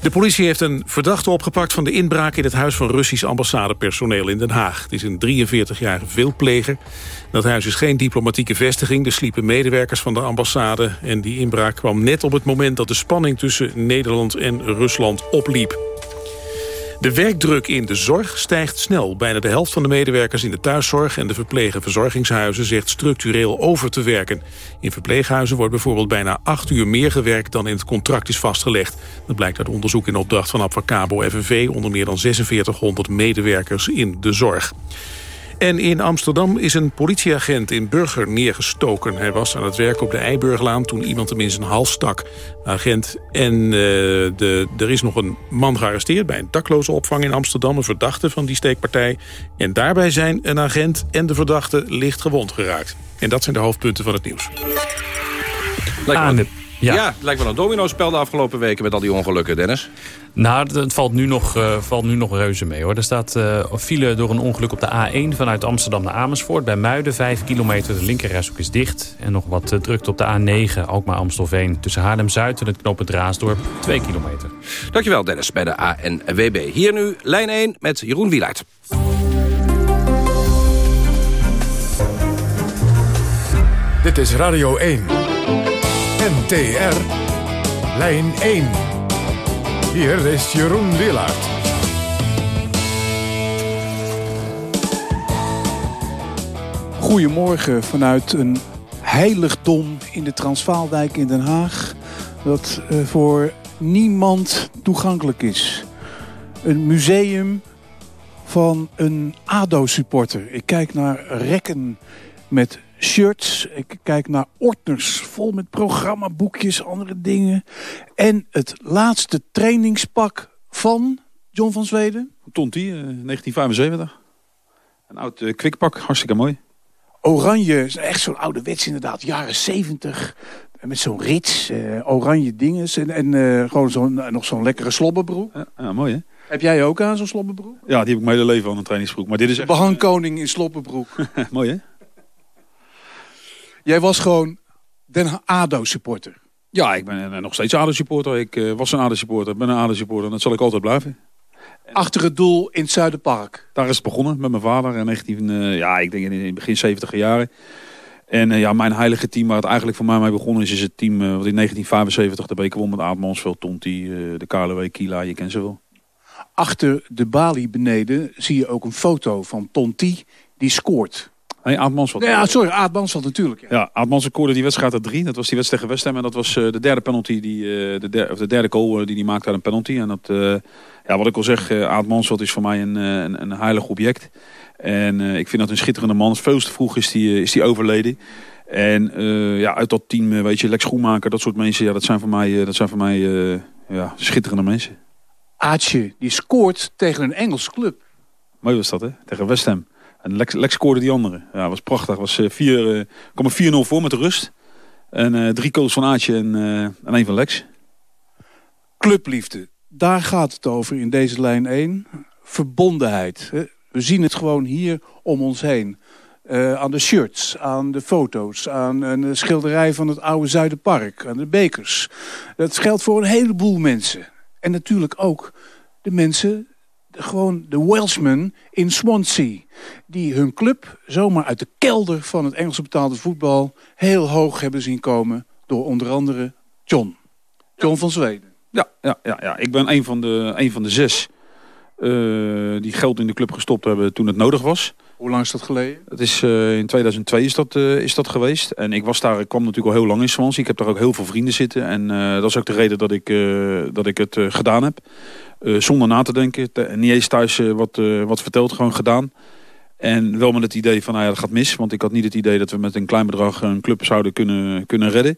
De politie heeft een verdachte opgepakt van de inbraak in het huis van Russisch ambassadepersoneel in Den Haag. Het is een 43-jarige veelpleger. Dat huis is geen diplomatieke vestiging. Er sliepen medewerkers van de ambassade. En die inbraak kwam net op het moment dat de spanning tussen Nederland en Rusland opliep. De werkdruk in de zorg stijgt snel. Bijna de helft van de medewerkers in de thuiszorg en de verplegen verzorgingshuizen zegt structureel over te werken. In verpleeghuizen wordt bijvoorbeeld bijna acht uur meer gewerkt dan in het contract is vastgelegd. Dat blijkt uit onderzoek in opdracht van Advocabo FNV onder meer dan 4600 medewerkers in de zorg. En in Amsterdam is een politieagent in Burger neergestoken. Hij was aan het werk op de Eiburglaan toen iemand hem in zijn hals stak. Agent en uh, de, er is nog een man gearresteerd bij een dakloze opvang in Amsterdam. Een verdachte van die steekpartij. En daarbij zijn een agent en de verdachte licht gewond geraakt. En dat zijn de hoofdpunten van het nieuws. Lijkt ja. ja, het lijkt wel een domino-spel de afgelopen weken met al die ongelukken, Dennis. Nou, het valt nu nog, uh, valt nu nog reuze mee. hoor. Er staat uh, file door een ongeluk op de A1 vanuit Amsterdam naar Amersfoort. Bij Muiden, 5 kilometer. De linkerrijstrook is dicht. En nog wat uh, drukte op de A9, ook maar Amstelveen. Tussen Haarlem-Zuid en het knooppunt Raasdorp, 2 kilometer. Dankjewel, Dennis, bij de ANWB. Hier nu lijn 1 met Jeroen Wielaert. Dit is Radio 1. NTR. Lijn 1. Hier is Jeroen Willaert. Goedemorgen vanuit een heiligdom in de Transvaalwijk in Den Haag. Dat uh, voor niemand toegankelijk is. Een museum van een ADO-supporter. Ik kijk naar rekken met shirts. Ik kijk naar ordners vol met programmaboekjes, andere dingen. En het laatste trainingspak van John van Zweden. Tonti, uh, 1975. Een oud uh, kwikpak, hartstikke mooi. Oranje, echt zo'n ouderwets inderdaad, jaren 70. Met zo'n rits, uh, oranje dingen. En, en uh, gewoon zo nog zo'n lekkere slobberbroek. Ja, ja, mooi hè? Heb jij ook aan zo'n slobberbroek? Ja, die heb ik mijn hele leven aan een trainingsbroek. Maar dit is echt... Behangkoning in slobberbroek. mooi hè? Jij was gewoon Den ADO-supporter. Ja, ik ben nog steeds ADO-supporter. Ik uh, was een ADO-supporter, ben een ADO-supporter. En dat zal ik altijd blijven. Achter het doel in het Zuiderpark. Daar is het begonnen met mijn vader in 19, uh, ja, ik denk in het begin 70 jaren. En uh, ja, mijn heilige team waar het eigenlijk voor mij mee begonnen is, is het team wat in 1975 de beker won met Aad Mansveld, Tonti, de KLW, Kila, je kent ze wel. Achter de balie beneden zie je ook een foto van Tonti die scoort. Nee, Aad Mansveld. Ja, sorry, Aad Mansveld natuurlijk. Ja, ja Aad Mansveld scoorde die wedstrijd uit drie. Dat was die wedstrijd tegen West Ham. En dat was uh, de derde penalty, die, uh, de, der, of de derde goal uh, die hij maakte uit een penalty. En dat, ja, wat ik al zeg, Aad Mansveld is voor mij een, een, een heilig object. En ik vind dat een schitterende man. Veel te vroeg is die, is die overleden. En ja, uit dat team, weet je, Lex Schoenmaker, dat soort mensen, ja, dat zijn voor mij, dat zijn voor mij ja, schitterende mensen. Aadje, die scoort tegen een Engelse club. Mooi was dat, hè? Tegen West Ham. En Lex, Lex scoorde die andere. Ja, was prachtig. Was, uh, vier, uh, kwam er 4-0 voor met de rust. En uh, drie goals van Aatje en, en één van Lex. Clubliefde. daar gaat het over in deze lijn 1. Verbondenheid. We zien het gewoon hier om ons heen. Eh, aan de shirts, aan de foto's, aan een schilderij van het oude Zuiderpark, aan de bekers. Dat geldt voor een heleboel mensen. En natuurlijk ook de mensen, gewoon de Welshmen in Swansea. Die hun club zomaar uit de kelder van het Engelse betaalde voetbal heel hoog hebben zien komen door onder andere John. John van Zweden. Ja, ja, ja, ja. ik ben een van de, een van de zes eh, die geld in de club gestopt hebben toen het nodig was. Hoe lang is dat geleden? Het is, eh, in 2002 is dat, eh, is dat geweest. En ik was daar, ik kwam natuurlijk al heel lang in Swansea. Ik heb daar ook heel veel vrienden zitten. En eh, dat is ook de reden dat ik, dat ik het gedaan heb. Zonder na te denken. Niet eens thuis wat, wat verteld, gewoon gedaan. En wel met het idee van, nou ja, dat gaat mis. Want ik had niet het idee dat we met een klein bedrag een club zouden kunnen, kunnen redden.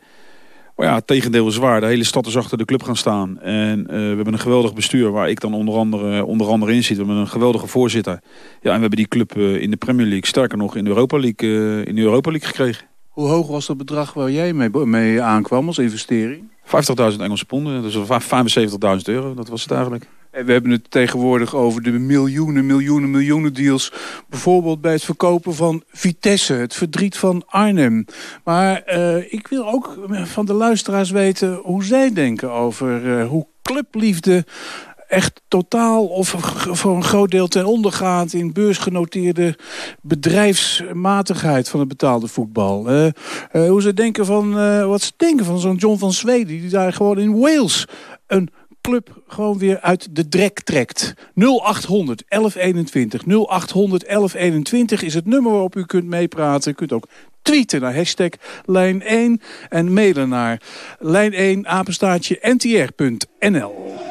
Maar ja, het tegendeel is waar. De hele stad is achter de club gaan staan. En eh, we hebben een geweldig bestuur waar ik dan onder andere, onder andere in zit. We hebben een geweldige voorzitter. Ja, en we hebben die club eh, in de Premier League, sterker nog in de Europa League, eh, in de Europa League gekregen. Hoe hoog was dat bedrag waar jij mee, mee aankwam als investering? 50.000 Engelse ponden, dus 75.000 euro, dat was het eigenlijk. We hebben het tegenwoordig over de miljoenen, miljoenen, miljoenen deals. Bijvoorbeeld bij het verkopen van Vitesse, het verdriet van Arnhem. Maar eh, ik wil ook van de luisteraars weten hoe zij denken over eh, hoe clubliefde echt totaal of voor een groot deel ten onder gaat in beursgenoteerde bedrijfsmatigheid van het betaalde voetbal. Eh, hoe ze denken van, wat ze denken van zo'n John van Zweden die daar gewoon in Wales een club gewoon weer uit de drek trekt. 0800 1121. 0800 1121 is het nummer waarop u kunt meepraten. U kunt ook tweeten naar hashtag lijn 1 en mailen naar lijn 1 apenstaartje ntr.nl.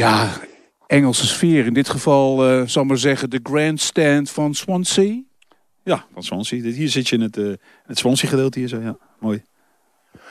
Ja, Engelse sfeer. In dit geval, eh zal maar zeggen, de grandstand van Swansea. Ja, van Swansea. Hier zit je in het, eh het Swansea gedeelte hier zo, ja. Mooi.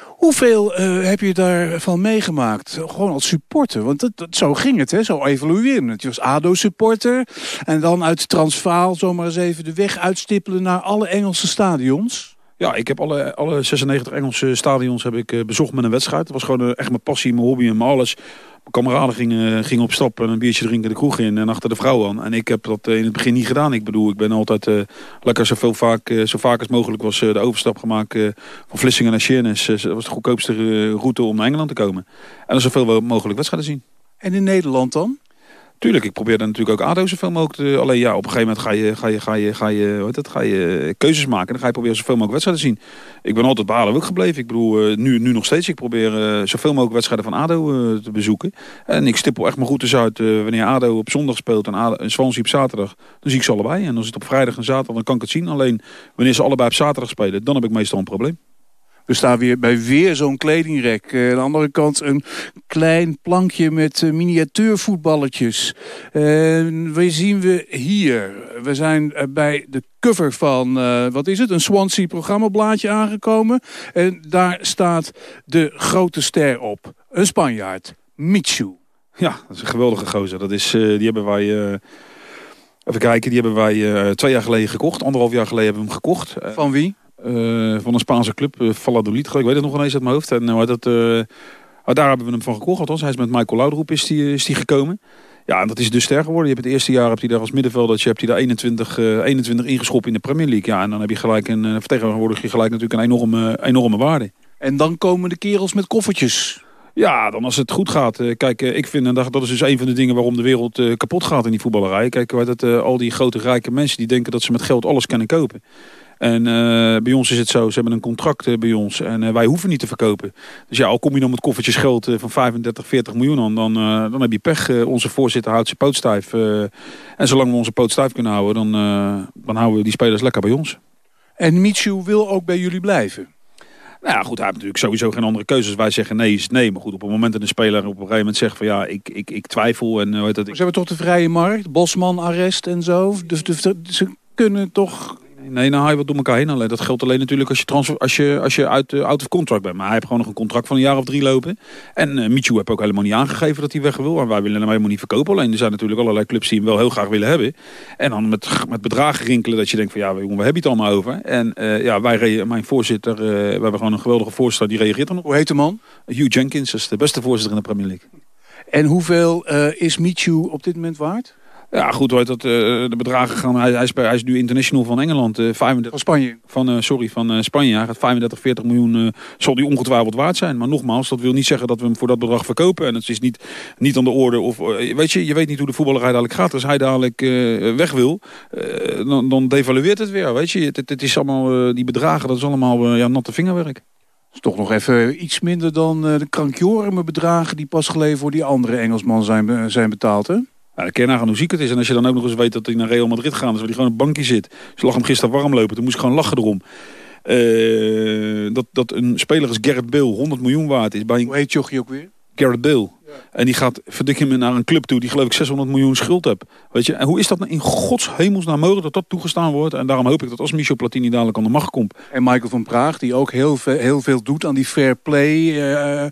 Hoeveel eh, heb je daarvan meegemaakt? Gewoon als supporter. Want dat, dat, zo ging het, hè? zo evolueren het. Je was ADO-supporter. En dan uit Transvaal zomaar eens even de weg uitstippelen naar alle Engelse stadions. Ja, ik heb alle, alle 96 Engelse stadions heb ik, eh, bezocht met een wedstrijd. Dat was gewoon eh, echt mijn passie, mijn hobby en mijn alles. Mijn kameraden gingen, gingen op stap en een biertje drinken de kroeg in en achter de vrouw aan. En ik heb dat eh, in het begin niet gedaan. Ik bedoel, ik ben altijd eh, lekker zoveel vaak, eh, zo vaak als mogelijk was eh, de overstap gemaakt eh, van Vlissingen naar Sheerness. Eh, dat was de goedkoopste eh, route om naar Engeland te komen. En dan zoveel mogelijk wedstrijden zien. En in Nederland dan? Tuurlijk, ik probeerde natuurlijk ook ADO zoveel mogelijk te... Alleen ja, op een gegeven moment ga je, ga je, ga je, ga je, dat, ga je keuzes maken. En dan ga je proberen zoveel mogelijk wedstrijden te zien. Ik ben altijd bij ADO ook gebleven. Ik bedoel, eh, nu, nu nog steeds. Ik probeer eh, zoveel mogelijk wedstrijden van ADO eh, te bezoeken. En ik stippel echt mijn routes uit. eh, wanneer ADO op zondag speelt en, ADO, Swansea op zaterdag. Dan zie ik ze allebei. En als het op vrijdag en zaterdag, dan kan ik het zien. Alleen wanneer ze allebei op zaterdag spelen, dan heb ik meestal een probleem. We staan weer bij weer zo'n kledingrek. Eh, aan de andere kant een klein plankje met eh, miniatuurvoetballetjes. En we zien we hier. We zijn eh, bij de cover van, eh, wat is het, een Swansea programmablaadje aangekomen. En daar staat de grote ster op. Een Spanjaard, Michu. Ja, dat is een geweldige gozer. Dat is, eh, die hebben wij... eh, even kijken, die hebben wij eh, twee jaar geleden gekocht. Anderhalf jaar geleden hebben we hem gekocht. Eh, Van wie? Eh, van een Spaanse club, uh, Valladolid. Ik weet het nog ineens uit mijn hoofd. En uh, dat, uh, daar hebben we hem van gekocht. Althans, hij is met Michael Laudroep is die, is die gekomen. Ja, en dat is dus ster geworden. Je hebt het eerste jaar heb je daar als middenvelder, je hebt hij daar 21, uh, 21 ingeschopt in de Premier League. Ja, en dan heb je gelijk een vertegenwoordig je gelijk natuurlijk een enorme, enorme waarde. En dan komen de kerels met koffertjes. Ja, dan als het goed gaat. Kijk, ik vind, en dat is dus een van de dingen waarom de wereld kapot gaat in die voetballerij. Kijk, het, al die grote rijke mensen die denken dat ze met geld alles kunnen kopen. En bij ons is het zo, ze hebben een contract bij ons en wij hoeven niet te verkopen. Dus ja, al kom je dan met koffertjes geld van 35, 40 miljoen aan, dan, dan heb je pech. onze voorzitter houdt zijn poot stijf. en zolang we onze poot stijf kunnen houden, dan, dan houden we die spelers lekker bij ons. En Michu wil ook bij jullie blijven? Nou ja, goed, hij heeft natuurlijk sowieso geen andere keuzes. Wij zeggen nee is nee. Maar goed, op het moment dat een speler op een gegeven moment zegt van ja, ik, ik, ik twijfel en weet dat ik... Ze hebben toch de vrije markt, Bosman arrest en zo. Dus, dus ze kunnen toch Nee, nou, hij wat door elkaar heen. Alleen, dat geldt alleen natuurlijk als je, transfer, als je, als je uit, uh, out of contract bent. Maar hij heeft gewoon nog een contract van een jaar of drie lopen. En uh, Michu heeft ook helemaal niet aangegeven dat hij weg wil. En wij willen hem helemaal niet verkopen. Alleen er zijn natuurlijk allerlei clubs die hem wel heel graag willen hebben. En dan met, met bedragen rinkelen dat je denkt van ja, jongen, we hebben het allemaal over. En uh, ja, wij, mijn voorzitter, we hebben gewoon een geweldige voorzitter die reageert erop. Hoe heet de man? Hugh Jenkins, dat is de beste voorzitter in de Premier League. En hoeveel is Michu op dit moment waard? Ja, goed, dat, uh, de bedragen gaan. Hij, hij, is, hij, is, nu international van Engeland. Uh, 35, van Spanje? Van, uh, sorry, van Spanje. Hij gaat 35, 40 miljoen. zal die ongetwijfeld waard zijn. Maar nogmaals, dat wil niet zeggen dat we hem voor dat bedrag verkopen. En het is niet, niet aan de orde. Of, weet je, je weet niet hoe de voetballerij dadelijk gaat. Als hij dadelijk weg wil, dan, dan devalueert het weer. Weet je, het, het, het is allemaal, die bedragen, dat is allemaal ja, natte vingerwerk. Dat is toch nog even iets minder dan de krankjorme bedragen die pas geleden voor die andere Engelsman zijn, zijn betaald, hè? Ja, dan kun je nagaan hoe ziek het is. En als je dan ook nog eens weet dat hij naar Real Madrid gaat... dus waar hij gewoon op een bankje zit. Ze lag hem gisteren warm lopen. Toen moest ik gewoon lachen erom. Uh, dat, dat een speler als Gerrit Bale 100 miljoen waard is. Bij Hoe heet Jochie ook weer? Bale. Ja. En die gaat verdikken naar een club toe die geloof ik 600 miljoen schuld heeft. Weet je, en hoe is dat nou in gods hemels nou mogelijk dat dat toegestaan wordt? En daarom hoop ik dat als Michel Platini dadelijk aan de macht komt. En Michael van Praag, die ook heel veel, heel veel doet aan die fair play... Uh,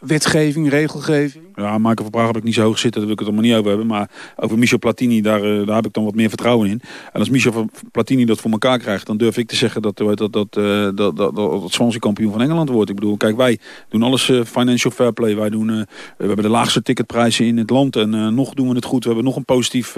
wetgeving, regelgeving? Ja, Michael van Praag heb ik niet zo hoog zitten, daar wil ik het allemaal niet over hebben. Maar over Michel Platini, daar, daar heb ik dan wat meer vertrouwen in. En als Michel Platini dat voor elkaar krijgt, dan durf ik te zeggen dat dat, dat, dat, dat, dat, dat, dat Swansea kampioen van Engeland wordt. Ik bedoel, kijk, wij doen alles financial fair play. Wij doen, we hebben de laagste ticketprijzen in het land en nog doen we het goed. We hebben nog een positief,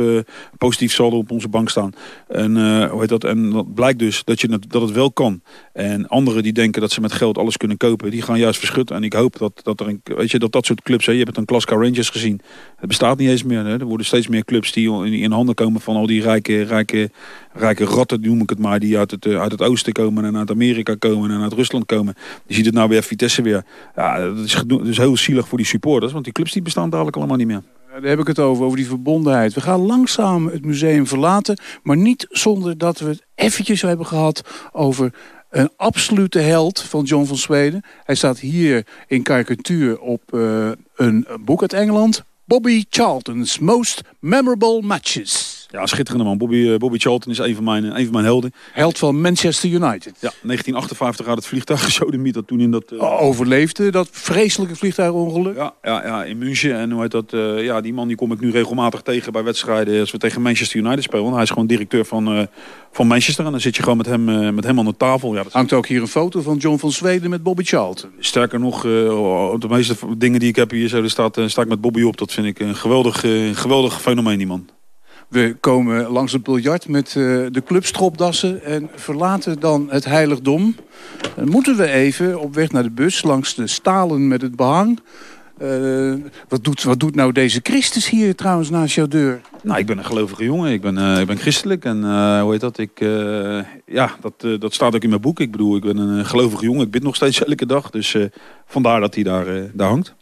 positief saldo op onze bank staan. En, hoe heet dat? en dat blijkt dus dat, je, dat het wel kan. En anderen die denken dat ze met geld alles kunnen kopen, die gaan juist verschutten. En ik hoop dat, dat er weet je, dat dat soort clubs, hè, je hebt een Glasgow Rangers gezien. Het bestaat niet eens meer. Hè. Er worden steeds meer clubs die in, handen komen van al die rijke, rijke, rijke ratten, noem ik het maar, die uit het, uit het oosten komen en uit Amerika komen en uit Rusland komen. Je ziet het nou weer Vitesse weer. Ja, dat is, dat heel zielig voor die supporters, want die clubs die bestaan dadelijk allemaal niet meer. Daar heb ik het over, over die verbondenheid. We gaan langzaam het museum verlaten, maar niet zonder dat we het eventjes hebben gehad over een absolute held van John van Zweden. Hij staat hier in karikatuur op uh, een boek uit Engeland. Bobby Charlton's Most Memorable Matches. Ja, schitterende man. Bobby, uh, Bobby Charlton is een van, mijn, een van mijn helden. Held van Manchester United. Ja, 1958 had het vliegtuig gesodemiet dat toen in dat... Uh... Overleefde dat vreselijke vliegtuigongeluk? Ja, ja, ja, in München. En hoe heet dat? Uh, ja, die man die kom ik nu regelmatig tegen bij wedstrijden als we tegen Manchester United spelen. Hij is gewoon directeur van, van Manchester. En dan zit je gewoon met hem, met hem aan de tafel. Ja, dat... Hangt ook hier een foto van John van Zweden met Bobby Charlton. Sterker nog, de meeste dingen die ik heb hier zo, staat, sta ik met Bobby op. Dat vind ik een geweldig, geweldig fenomeen, die man. We komen langs het biljart met uh, de clubstropdassen en verlaten dan het heiligdom. Dan moeten we even op weg naar de bus langs de stalen met het behang. Uh, wat, doet, wat doet nou deze Christus hier trouwens naast jouw deur? Nou, ik ben een gelovige jongen. Ik ben, uh, ik ben christelijk. En hoe heet dat? Ik, ja, dat, dat staat ook in mijn boek. Ik bedoel, ik ben een gelovige jongen. Ik bid nog steeds elke dag. Dus vandaar dat hij daar, daar hangt.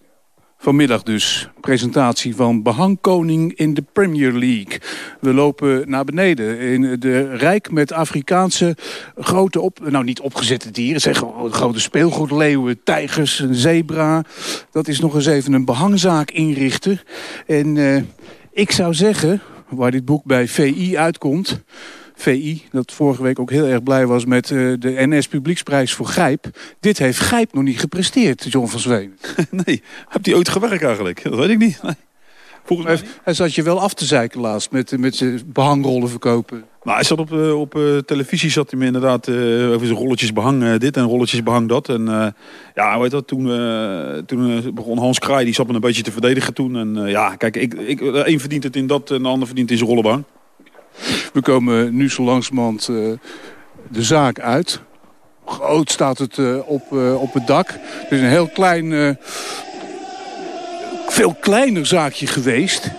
Vanmiddag dus, presentatie van Behangkoning in de Premier League. We lopen naar beneden in de rijk met Afrikaanse grote, op, nou niet opgezette dieren, zeg grote speelgoedleeuwen, tijgers, een zebra. Dat is nog eens even een behangzaak inrichten. En uh, ik zou zeggen, waar dit boek bij VI uitkomt... VI, dat vorige week ook heel erg blij was met uh, de NS Publieksprijs voor Gijp. Dit heeft Gijp nog niet gepresteerd, John van Zween. nee, hebt hij ooit gewerkt eigenlijk? Dat weet ik niet. Nee. Volgens mij... Hij zat je wel af te zeiken laatst met, met zijn behangrollen verkopen. Nou, hij zat op, uh, op uh, televisie, zat hij me inderdaad uh, over zijn rolletjes behang dit en rolletjes behang dat. En ja, weet dat, toen, toen begon Hans Kraai, die zat me een beetje te verdedigen toen. En ja, kijk, ik, ik, de een verdient het in dat en de ander verdient in zijn rollenbehang. We komen nu zo langzamerhand uh, de zaak uit. Groot staat het uh, op, uh, op het dak. Het is een heel klein, veel kleiner zaakje geweest.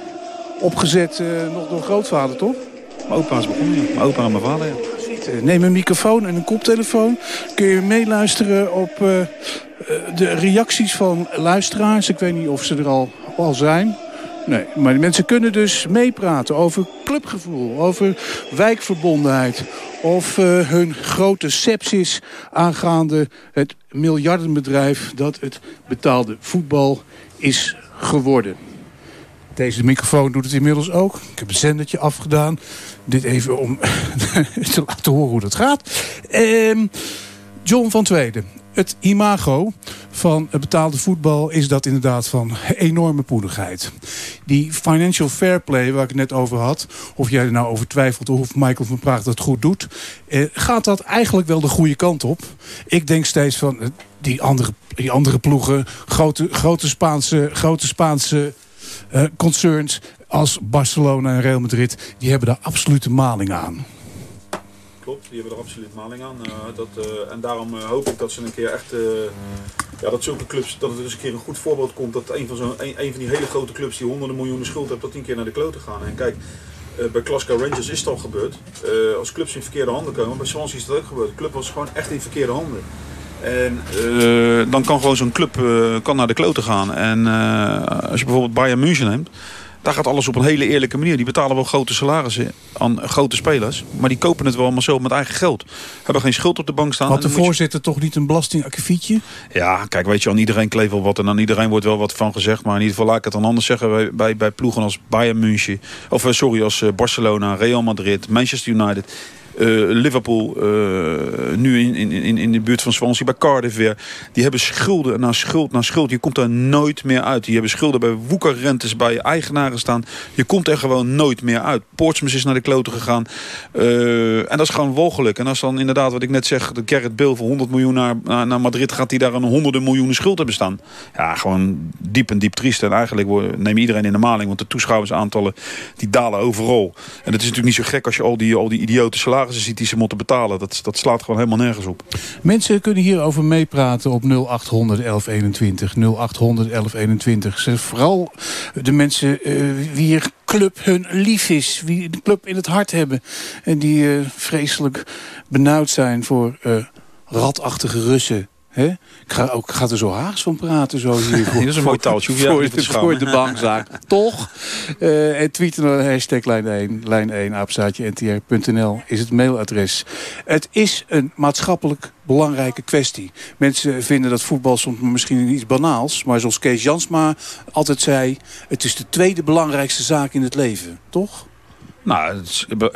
Opgezet nog door grootvader, toch? Mijn opa is begonnen, Mijn opa en mijn vader, ja. Neem een microfoon en een koptelefoon. Kun je meeluisteren op de reacties van luisteraars. Ik weet niet of ze er al, al zijn. Nee, maar die mensen kunnen dus meepraten over clubgevoel, over wijkverbondenheid... of uh, hun grote sepsis aangaande het miljardenbedrijf... dat het betaalde voetbal is geworden. Deze microfoon doet het inmiddels ook. Ik heb een zendertje afgedaan. Dit even om te laten horen hoe dat gaat. Uh, John van Tweeden, het imago van betaalde voetbal is dat inderdaad van enorme poedigheid. Die financial fair play waar ik het net over had, of jij er nou over twijfelt of Michael van Praag dat goed doet, eh, gaat dat eigenlijk wel de goede kant op. Ik denk steeds van eh, die andere, die andere ploegen, grote, grote Spaanse, grote Spaanse uh, concerns als Barcelona en Real Madrid, die hebben daar absolute maling aan klopt. Die hebben er absoluut maling aan. Uh, dat, uh, en daarom uh, hoop ik dat ze een keer echt, ja, dat zulke clubs, dat het dus een keer een goed voorbeeld komt. Dat een van, een, een, van die hele grote clubs die honderden miljoenen schuld heeft, dat tien keer naar de kloten gaan. En kijk, bij Glasgow Rangers is het al gebeurd. als clubs in verkeerde handen komen, bij Swansea is dat ook gebeurd. De club was gewoon echt in verkeerde handen. En dan kan gewoon zo'n club kan naar de kloten gaan. En als je bijvoorbeeld Bayern München neemt, daar gaat alles op een hele eerlijke manier. Die betalen wel grote salarissen aan grote spelers. Maar die kopen het wel allemaal zo met eigen geld. Hebben geen schuld op de bank staan. Had de voorzitter toch niet een belastingakkefietje? Ja, kijk, weet je, aan iedereen kleeft wel wat. En aan iedereen wordt wel wat van gezegd. Maar in ieder geval laat ik het dan anders zeggen. Bij, bij, bij ploegen als Bayern München. Of eh, sorry, als eh, Barcelona, Real Madrid, Manchester United. Uh, Liverpool, uh, nu in, in, in de buurt van Swansea, bij Cardiff weer. Die hebben schulden na schuld na schuld. Je komt daar nooit meer uit. Die hebben schulden bij woekerrentes, bij eigenaren staan. Je komt er gewoon nooit meer uit. Portsmouth is naar de kloten gegaan. Uh, en dat is gewoon walgelijk. En als dan inderdaad, wat ik net zeg, de Gerrit Bill voor 100 miljoen naar, naar, naar Madrid gaat... die daar een honderden miljoenen schuld hebben staan. Ja, gewoon diep en diep triest. En eigenlijk neem iedereen in de maling. Want de toeschouwersaantallen die dalen overal. En het is natuurlijk niet zo gek als je al die, al die idiote salarissen salarissen ziet die ze moeten betalen. Dat, dat slaat gewoon helemaal nergens op. Mensen kunnen hierover meepraten op 0800 1121. 0800 1121. Ze, vooral de mensen uh, wie club hun lief is. Wie de club in het hart hebben. En die uh, vreselijk benauwd zijn voor uh, ratachtige Russen Ik ga, ook, ga er zo Haags van praten. Zo hier voor, dat is een mooi taaltje. Voor, voor, voor de bankzaak. Toch? Uh, en tweeten naar hashtag lijn 1. Lijn 1, apenstaatje ntr.nl is het mailadres. Het is een maatschappelijk belangrijke kwestie. Mensen vinden dat voetbal soms misschien iets banaals. Maar zoals Kees Jansma altijd zei... het is de tweede belangrijkste zaak in het leven. Toch? Nou,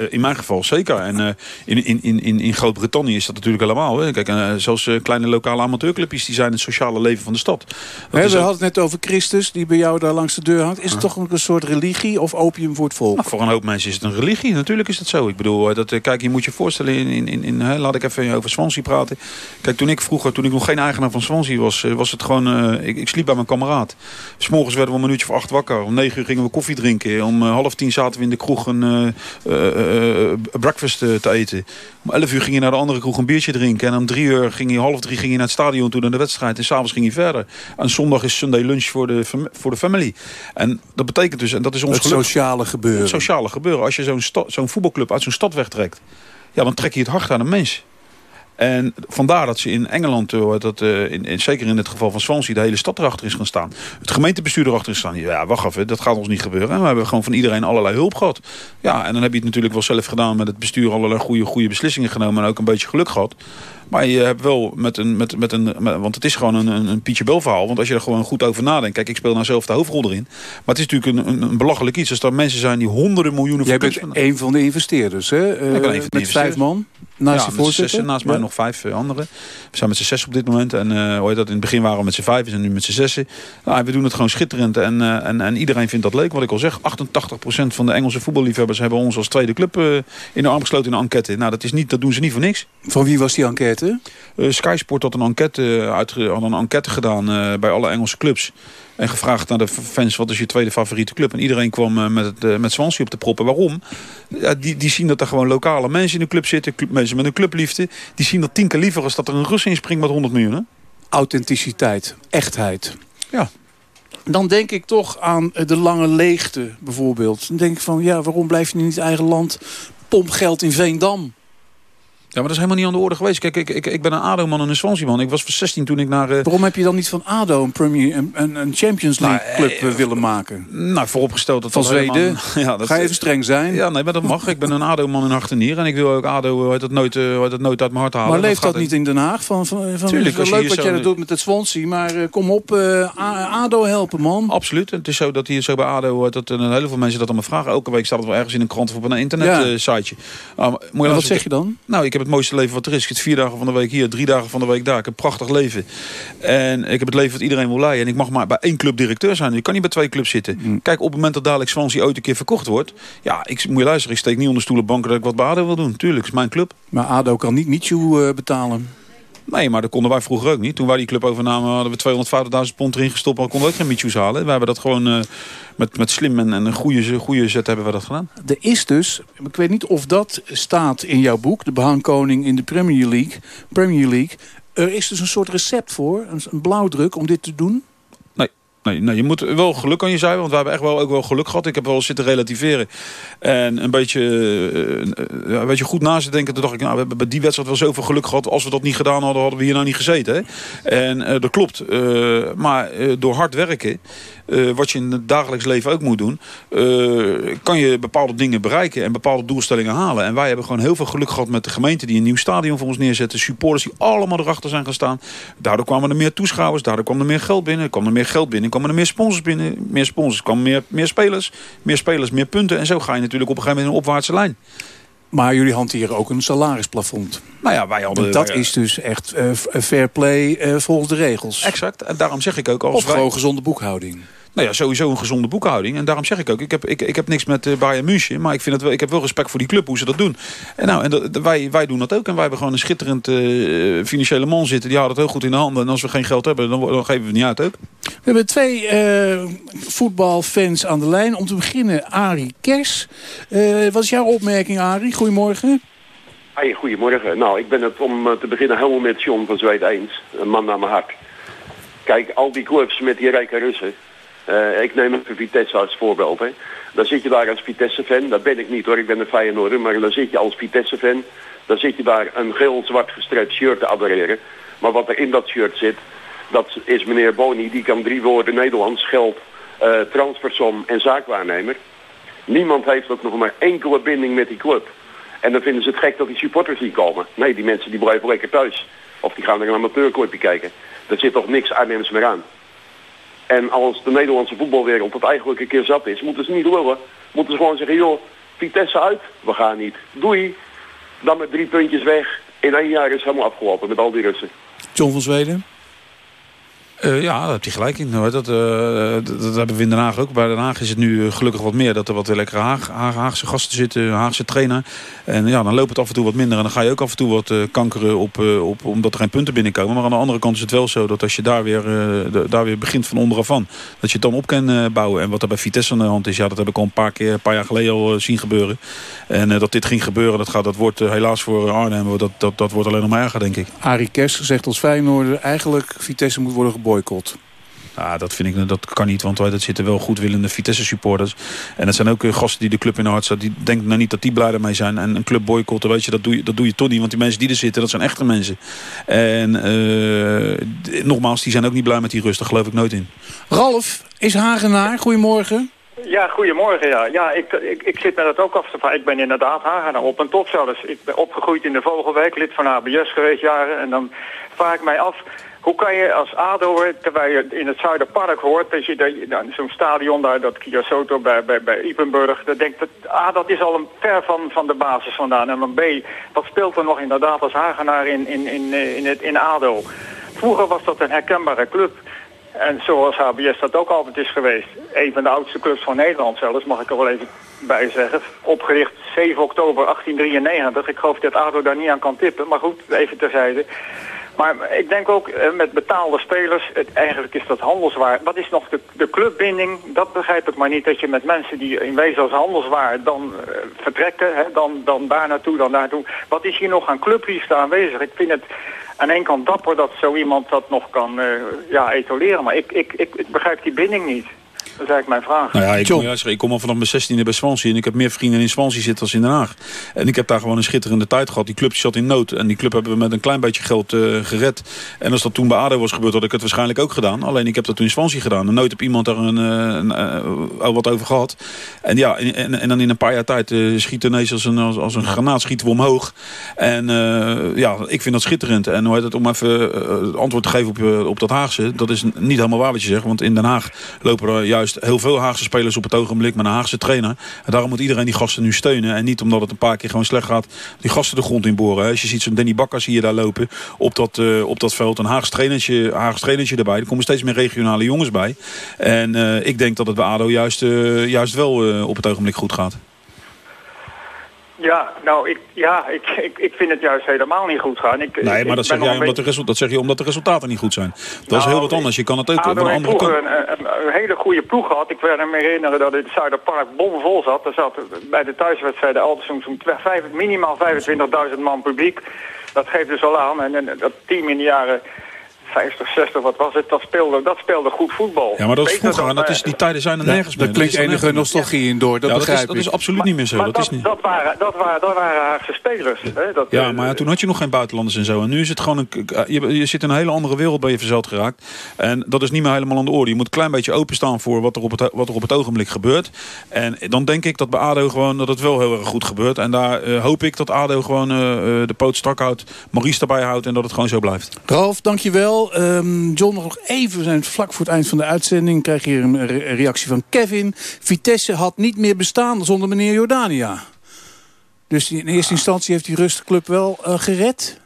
in mijn geval zeker. En uh, in, in, in, in Groot-Brittannië is dat natuurlijk helemaal. Hè. Kijk, uh, zoals uh, kleine lokale amateurclubjes, die zijn het sociale leven van de stad. He, we hadden het net over Christus, die bij jou daar langs de deur hangt. Is het toch een soort religie of opium voor het volk? Nou, voor een hoop mensen is het een religie. Natuurlijk is dat zo. Ik bedoel, dat, kijk, je moet je voorstellen, in, in, in, in laat ik even over Swansea praten. Kijk, toen ik vroeger, toen ik nog geen eigenaar van Swansea was, was het gewoon, ik, ik, sliep bij mijn kameraad. S'morgens werden we een uurtje of acht wakker. Om negen uur gingen we koffie drinken. Om half tien zaten we in de kroeg een breakfast te eten. Om 11 uur ging je naar de andere kroeg een biertje drinken. En om drie uur ging je, half drie ging je naar het stadion toe naar de wedstrijd. En s'avonds ging je verder. En zondag is Sunday lunch voor de, voor de family. En dat betekent dus, en dat is ons Het sociale gebeuren. Het sociale gebeuren. Als je zo'n zo'n voetbalclub uit zo'n stad wegtrekt. Ja, dan trek je het hart aan een mens. En vandaar dat ze in Engeland, eh, dat, uh, in, in, zeker in het geval van Swansea, de hele stad erachter is gaan staan. Het gemeentebestuur erachter is staan. Ja, wacht even, dat gaat ons niet gebeuren. En we hebben gewoon van iedereen allerlei hulp gehad. Ja, en dan heb je het natuurlijk wel zelf gedaan met het bestuur allerlei goede, goede beslissingen genomen en ook een beetje geluk gehad. Maar je hebt wel met een, met, met een want het is gewoon een, een, een Pietje Bel verhaal. Want als je er gewoon goed over nadenkt. Kijk, ik speel nou zelf de hoofdrol erin. Maar het is natuurlijk een, een, een belachelijk iets. Als er mensen zijn die honderden miljoenen... Jij bent een van de investeerders, hè? Uh, met vijf man. Naast ja, voorzitter? naast mij nog vijf uh, anderen. We zijn met z'n zes op dit moment. En uh, hoor je dat, in het begin waren we met z'n vijf. Zijn nu met z'n zessen. Nou, we doen het gewoon schitterend. En, en, en iedereen vindt dat leuk. Wat ik al zeg, 88% van de Engelse voetballiefhebbers hebben ons als tweede club in de arm gesloten in een enquête. Nou, dat, is niet, dat doen ze niet voor niks. Van wie was die enquête? Sky Sport had een enquête, uit, had een enquête gedaan bij alle Engelse clubs. En gevraagd naar de fans, wat is je tweede favoriete club? En iedereen kwam uh, met, het, uh, met Swansea op de proppen. Waarom? Ja, die, die zien dat er gewoon lokale mensen in de club zitten. Club, mensen met een clubliefde. Die zien dat tien keer liever als dat er een Rus in springt met 100 miljoen. Hè? Authenticiteit, echtheid. Ja. Dan denk ik toch aan de lange leegte bijvoorbeeld. Dan denk ik van, ja, waarom blijf je in het eigen land? Pomp geld in Veendam. Ja, maar dat is helemaal niet aan de orde geweest. Kijk, ik, ik, ik ben een ADO-man en een Swansea-man. Ik was voor 16 toen ik naar... eh, Waarom heb je dan niet van ADO een, Premier, een, een- een Champions League club eh, willen maken? Nou, vooropgesteld dat Van dat helemaal- Zweden? Ja, dat, Ga je even streng zijn? Ja, nee, maar dat mag. Ik ben een ADO-man in hart en nieren. En ik wil ook ADO het nooit, eh, uit het nooit uit mijn hart halen. Maar leeft dat niet in Den Haag? Van, van, van, Tuurlijk, het is leuk wat zo- jij dat doet met het Swansea, maar eh, kom op, eh, ADO helpen, man. Absoluut. Het is zo dat hier zo bij ADO... eh, dat er heel veel mensen dat aan me vragen. Elke week staat het wel ergens in een krant of op een Ja. internet-siteje. En wat zeg je dan? Nou, ik heb het mooiste leven wat er is. Ik zit vier dagen van de week hier, drie dagen van de week daar. Ik heb een prachtig leven. En ik heb het leven wat iedereen wil leiden. En ik mag maar bij één club directeur zijn. Ik kan niet bij twee clubs zitten. Mm. Kijk, op het moment dat dadelijk Swansea ooit een keer verkocht wordt... Ja, ik, moet je luisteren. Ik steek niet onder stoelen banken dat ik wat bij ADO wil doen. Tuurlijk, het is mijn club. Maar ADO kan niet Michu eh, betalen. Nee, maar dat konden wij vroeger ook niet. Toen wij die club overnamen hadden we 250.000 pond erin gestopt. Maar konden we ook geen Michus halen. We hebben dat gewoon eh, met, met slim en, en een goede, goede zet hebben we dat gedaan. Er is dus, ik weet niet of dat staat in jouw boek, de behangkoning in de Premier League. Premier League. Er is dus een soort recept voor, een blauwdruk om dit te doen. Nee, je moet wel geluk aan je zijn. Want we hebben echt wel, ook wel geluk gehad. Ik heb wel zitten relativeren. En een beetje, eh, een beetje goed na te denken. Toen dacht ik, nou, we hebben bij die wedstrijd wel zoveel geluk gehad. Als we dat niet gedaan hadden, hadden we hier nou niet gezeten. Hè? En eh, dat klopt. Eh, maar door hard werken, wat je in het dagelijks leven ook moet doen... kan je bepaalde dingen bereiken en bepaalde doelstellingen halen. En wij hebben gewoon heel veel geluk gehad met de gemeente... die een nieuw stadion voor ons neerzette. Supporters die allemaal erachter zijn gaan staan. Daardoor kwamen er meer toeschouwers. Daardoor kwam er meer geld binnen. Kwam er meer geld binnen. Kwamen er meer sponsors binnen. Meer sponsors. kwamen meer, meer spelers. Meer spelers, meer punten. En zo ga je natuurlijk op een gegeven moment in een opwaartse lijn. Maar jullie hanteren ook een salarisplafond. Nou ja, wij hadden... En dat wij- is dus echt eh, fair play eh, volgens de regels. Exact. En daarom zeg ik ook... Als Of wij- gewoon gezonde boekhouding. Nou ja, sowieso een gezonde boekhouding. En daarom zeg ik ook, ik heb, ik, ik heb niks met eh, Bayern München. Maar ik, vind het wel, ik heb wel respect voor die club, hoe ze dat doen. En, nou, en dat- wij, wij doen dat ook. En wij hebben gewoon een schitterend eh, financiële man zitten. Die houdt het heel goed in de handen. En als we geen geld hebben, dan, dan geven we het niet uit ook. We hebben twee eh, voetbalfans aan de lijn. Om te beginnen Arie Kers. Eh, wat is jouw opmerking, Arie? Goedemorgen. Hey, goedemorgen. Nou, ik ben het om te beginnen helemaal met John van Zweed eens. Een man naar mijn hart. Kijk, al die clubs met die rijke Russen. Eh, ik neem even Vitesse als voorbeeld. Hè. Dan zit je daar als Vitesse-fan. Dat ben ik niet hoor, ik ben een Feyenoorder. Maar dan zit je als Vitesse-fan. Dan zit je daar een geel-zwart gestreept shirt te adoreren. Maar wat er in dat shirt zit, dat is meneer Boni. Die kan drie woorden Nederlands, geld, eh, transfersom en zaakwaarnemer. Niemand heeft ook nog maar enkele binding met die club. En dan vinden ze het gek dat die supporters niet komen. Nee, die mensen die blijven lekker thuis. Of die gaan naar een amateurclubje kijken. Er zit toch niks Arnhems meer aan. En als de Nederlandse voetbalwereld het eigenlijk een keer zat is, moeten ze niet lullen. Moeten ze gewoon zeggen, joh, Vitesse uit, we gaan niet. Doei. Dan met drie puntjes weg. In één jaar is het helemaal afgelopen met al die Russen. John van Zweden. Eh, ja, daar heb je gelijk in. eh, dat, dat hebben we in Den Haag ook. Bij Den Haag is het nu eh, gelukkig wat meer. Dat er wat lekkere Haag, Haag- Haagse gasten zitten. Haagse trainer. En ja, dan loopt het af en toe wat minder. En dan ga je ook af en toe wat kankeren op, op, omdat er geen punten binnenkomen. Maar aan de andere kant is het wel zo dat als je daar weer, daar weer begint van onderaf. Dat je het dan op kan bouwen. En wat er bij Vitesse aan de hand is. Ja, dat heb ik al een paar keer, een paar jaar geleden al zien gebeuren. En dat dit ging gebeuren, dat, gaat, dat wordt helaas voor Arnhem. Dat, dat, dat wordt alleen nog maar erger, denk ik. Arie Kers zegt als Feyenoorder eigenlijk Vitesse moet worden geboycott. Ja, dat vind ik dat kan niet, want wij- dat zitten wel goedwillende Vitesse supporters. En dat zijn ook eh, gasten die de club in de hart staat. Die denken nou niet dat die blij ermee zijn. En een club boycotten, weet je, dat doe je, dat doe je toch niet. Want die mensen die er zitten, dat zijn echte mensen. En eh, nogmaals, die zijn ook niet blij met die rust. Daar geloof ik nooit in. Ralf is Hagenaar. Goedemorgen. Ja, goedemorgen. Ja, ja ik, ik, ik zit me dat ook af te vragen. Ik ben inderdaad Hagenaar op en top zelfs. Ik ben opgegroeid in de Vogelwijk, lid van ABS geweest jaren. En dan vraag ik mij af, hoe kan je als ADO'er, terwijl je in het Zuiderpark hoort... dat je, nou, zo'n stadion daar, dat Kia Soto bij, bij, bij Ipenburg... dat denkt dat, A, dat is al een ver van, van de basis vandaan. En dan B, wat speelt er nog inderdaad als Hagenaar in, in, in, eh, in, het, in ADO? Vroeger was dat een herkenbare club... En zoals HBS dat ook altijd is geweest. Een van de oudste clubs van Nederland zelfs, mag ik er wel even bij zeggen. Opgericht 7 oktober 1893. Ik geloof dat ADO daar niet aan kan tippen. Maar goed, even terzijde. Maar ik denk ook eh, met betaalde spelers, het, eigenlijk is dat handelswaar. Wat is nog de, de clubbinding? Dat begrijp ik maar niet. Dat je met mensen die in wezen als handelswaar dan eh, vertrekken, hè, dan, dan daar naartoe, dan daar naartoe. Wat is hier nog aan clubliefde aanwezig? Ik vind het aan één kant dapper dat zo iemand dat nog kan eh, ja, etaleren. Maar ik, ik, ik begrijp die binding niet. Dat is eigenlijk mijn vraag. Nou ja, ik, juist zeggen, ik kom al vanaf mijn 16e bij Swansea. En ik heb meer vrienden in Swansea zitten als in Den Haag. En ik heb daar gewoon een schitterende tijd gehad. Die club zat in nood. En die club hebben we met een klein beetje geld eh, gered. En als dat toen bij ADO was gebeurd, had ik het waarschijnlijk ook gedaan. Alleen ik heb dat toen in Swansea gedaan. En nooit heb iemand daar een, eh, een, een, wat over gehad. En ja, en, en, dan in een paar jaar tijd uh, schiet ineens als een, als, als een granaat schieten we omhoog. En ja, ik vind dat schitterend. En hoe heet het, om even antwoord te geven op, op dat Haagse. Dat is niet helemaal waar wat je zegt. Want in Den Haag lopen er juist heel veel Haagse spelers op het ogenblik met een Haagse trainer. En daarom moet iedereen die gasten nu steunen. En niet omdat het een paar keer gewoon slecht gaat, die gasten de grond inboren. Als je ziet zo'n Danny Bakker zie je daar lopen op dat, uh, op dat veld. Een Haagse trainertje, Haagse trainertje erbij. Er komen steeds meer regionale jongens bij. En uh, ik denk dat het bij ADO juist, uh, juist wel op het ogenblik goed gaat. Ja, nou, ik, ja, ik, ik, ik vind het juist helemaal niet goed gaan. Ik, nee, maar dat zeg, jij omdat de dat zeg je omdat de resultaten niet goed zijn. Dat is heel wat anders. Je kan het ook van een andere kant. Een, een, een, hele goede ploeg gehad. Ik wil me herinneren dat het Zuiderpark bomvol zat. Er zat bij de thuiswedstrijden altijd zo'n minimaal 25.000 man publiek. Dat geeft dus al aan. En, en dat team in de jaren 50, 60, wat was het, dat speelde, dat speelde goed voetbal. Ja, maar dat is vroeger, dat is, die tijden zijn er nergens meer. Daar klinkt enige nostalgie in door, dat ja, begrijp dat is, dat is absoluut niet meer zo. dat, is niet... dat, waren, dat, waren, dat waren Haagse spelers. Hè? Dat, ja, maar ja, toen had je nog geen buitenlanders en zo. En nu is het gewoon, een, je, je zit in een hele andere wereld bij je verzeld geraakt. En dat is niet meer helemaal aan de orde. Je moet een klein beetje openstaan voor wat er op het, wat er op het ogenblik gebeurt. En dan denk ik dat bij ADO gewoon, dat het wel heel erg goed gebeurt. En daar uh, hoop ik dat ADO gewoon uh, de poot strak houdt, Maurice erbij houdt en dat het gewoon zo blijft. Ralf, dankjewel. Um, John, nog even, we zijn vlak voor het eind van de uitzending. Krijg je een reactie van Kevin. Vitesse had niet meer bestaan zonder meneer Jordania. Dus in eerste instantie heeft die rustclub wel uh, gered?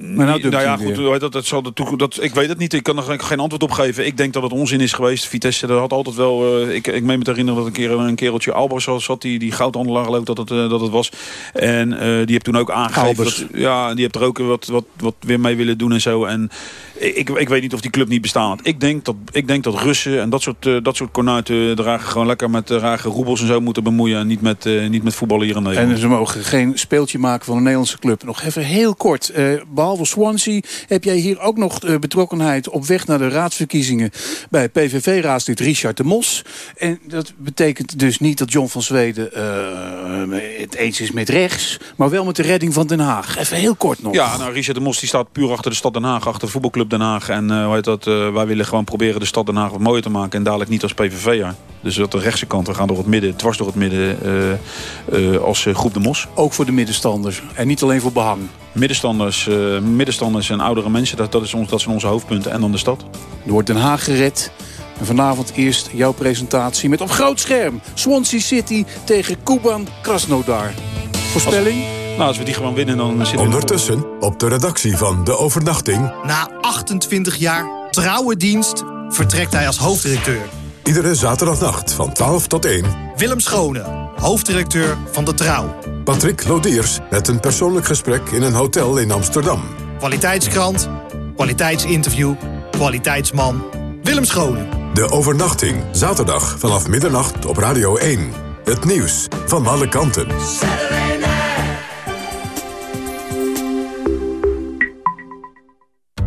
Maar nou, nou ja, goed, dat, dat zal de dat, ik weet het niet. Ik kan er geen antwoord op geven. Ik denk dat het onzin is geweest. Vitesse dat had altijd wel... Uh, ik, ik meen me te herinneren dat een keer een kereltje Albers zat. Die, die goudhandelaar geloof dat het, uh, dat het was. En uh, die heeft toen ook aangegeven... Dat, ja, die heeft er ook wat, wat, wat weer mee willen doen en zo. En ik, ik weet niet of die club niet bestaat. Ik denk dat, ik denk dat Russen en dat soort, uh, dat soort kornuiten dragen gewoon lekker met uh, rage roebels en zo moeten bemoeien. En niet met, uh, niet met voetballen hier in Nederland. En ze mogen geen speeltje maken van een Nederlandse club. Nog even heel kort. behalve Swansea heb jij hier ook nog betrokkenheid op weg naar de raadsverkiezingen bij PVV-raadslid Richard de Mos. En dat betekent dus niet dat John van Zweden het eens is met rechts, maar wel met de redding van Den Haag. Even heel kort nog. Ja, nou Richard de Mos die staat puur achter de stad Den Haag, achter de voetbalclub Den Haag. En uh, hoe heet dat, uh, wij willen gewoon proberen de stad Den Haag wat mooier te maken. En dadelijk niet als PVV'er. Dus dat de rechtse kant, we gaan door het midden, dwars door het midden uh, als groep de Mos. Ook voor de middenstanders en niet alleen voor behang. Middenstanders, middenstanders en oudere mensen, dat, dat, is ons, dat zijn onze hoofdpunten. En dan de stad. Er wordt Den Haag gered. En vanavond eerst jouw presentatie met op groot scherm. Swansea City tegen Kuban Krasnodar. Voorspelling? Nou, als we die gewoon winnen, dan zitten we... Ondertussen, op de redactie van De Overnachting... Na 28 jaar trouwe dienst vertrekt hij als hoofddirecteur. Iedere zaterdagnacht van 12 tot 1... Willem Schone, hoofddirecteur van De Trouw. Patrick Lodiers met een persoonlijk gesprek in een hotel in Amsterdam. Kwaliteitskrant, kwaliteitsinterview, kwaliteitsman... Willem Schone. De Overnachting, zaterdag vanaf middernacht op Radio 1. Het nieuws van alle kanten.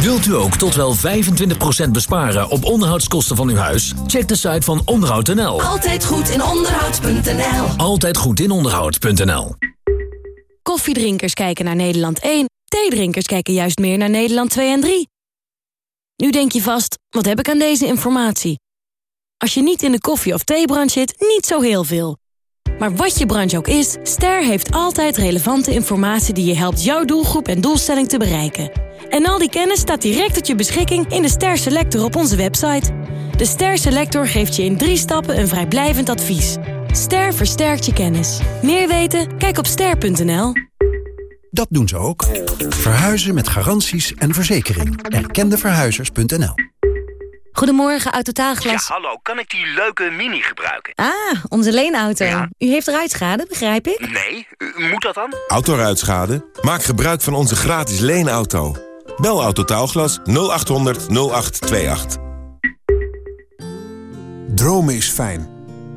Wilt u ook tot wel 25% besparen op onderhoudskosten van uw huis? Check de site van onderhoud.nl. Altijd goed in onderhoud.nl. Altijd goed in onderhoud.nl. Koffiedrinkers kijken naar Nederland 1. Theedrinkers kijken juist meer naar Nederland 2 en 3. Nu denk je vast, wat heb ik aan deze informatie? Als je niet in de koffie- of theebrand zit, niet zo heel veel. Maar wat je branche ook is, Ster heeft altijd relevante informatie... die je helpt jouw doelgroep en doelstelling te bereiken. En al die kennis staat direct tot je beschikking in de Ster Selector op onze website. De Ster Selector geeft je in drie stappen een vrijblijvend advies. Ster versterkt je kennis. Meer weten? Kijk op ster.nl. Dat doen ze ook. Verhuizen met garanties en verzekering. Erkendeverhuizers.nl Goedemorgen, Autotaalglas. Ja, hallo. Kan ik die leuke Mini gebruiken? Ah, onze leenauto. U heeft ruitschade, begrijp ik? Nee, moet dat dan? Autoruitschade? Maak gebruik van onze gratis leenauto. Bel Autotaalglas 0800 0828. Dromen is fijn.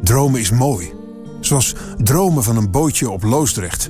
Dromen is mooi. Zoals dromen van een bootje op Loosdrecht.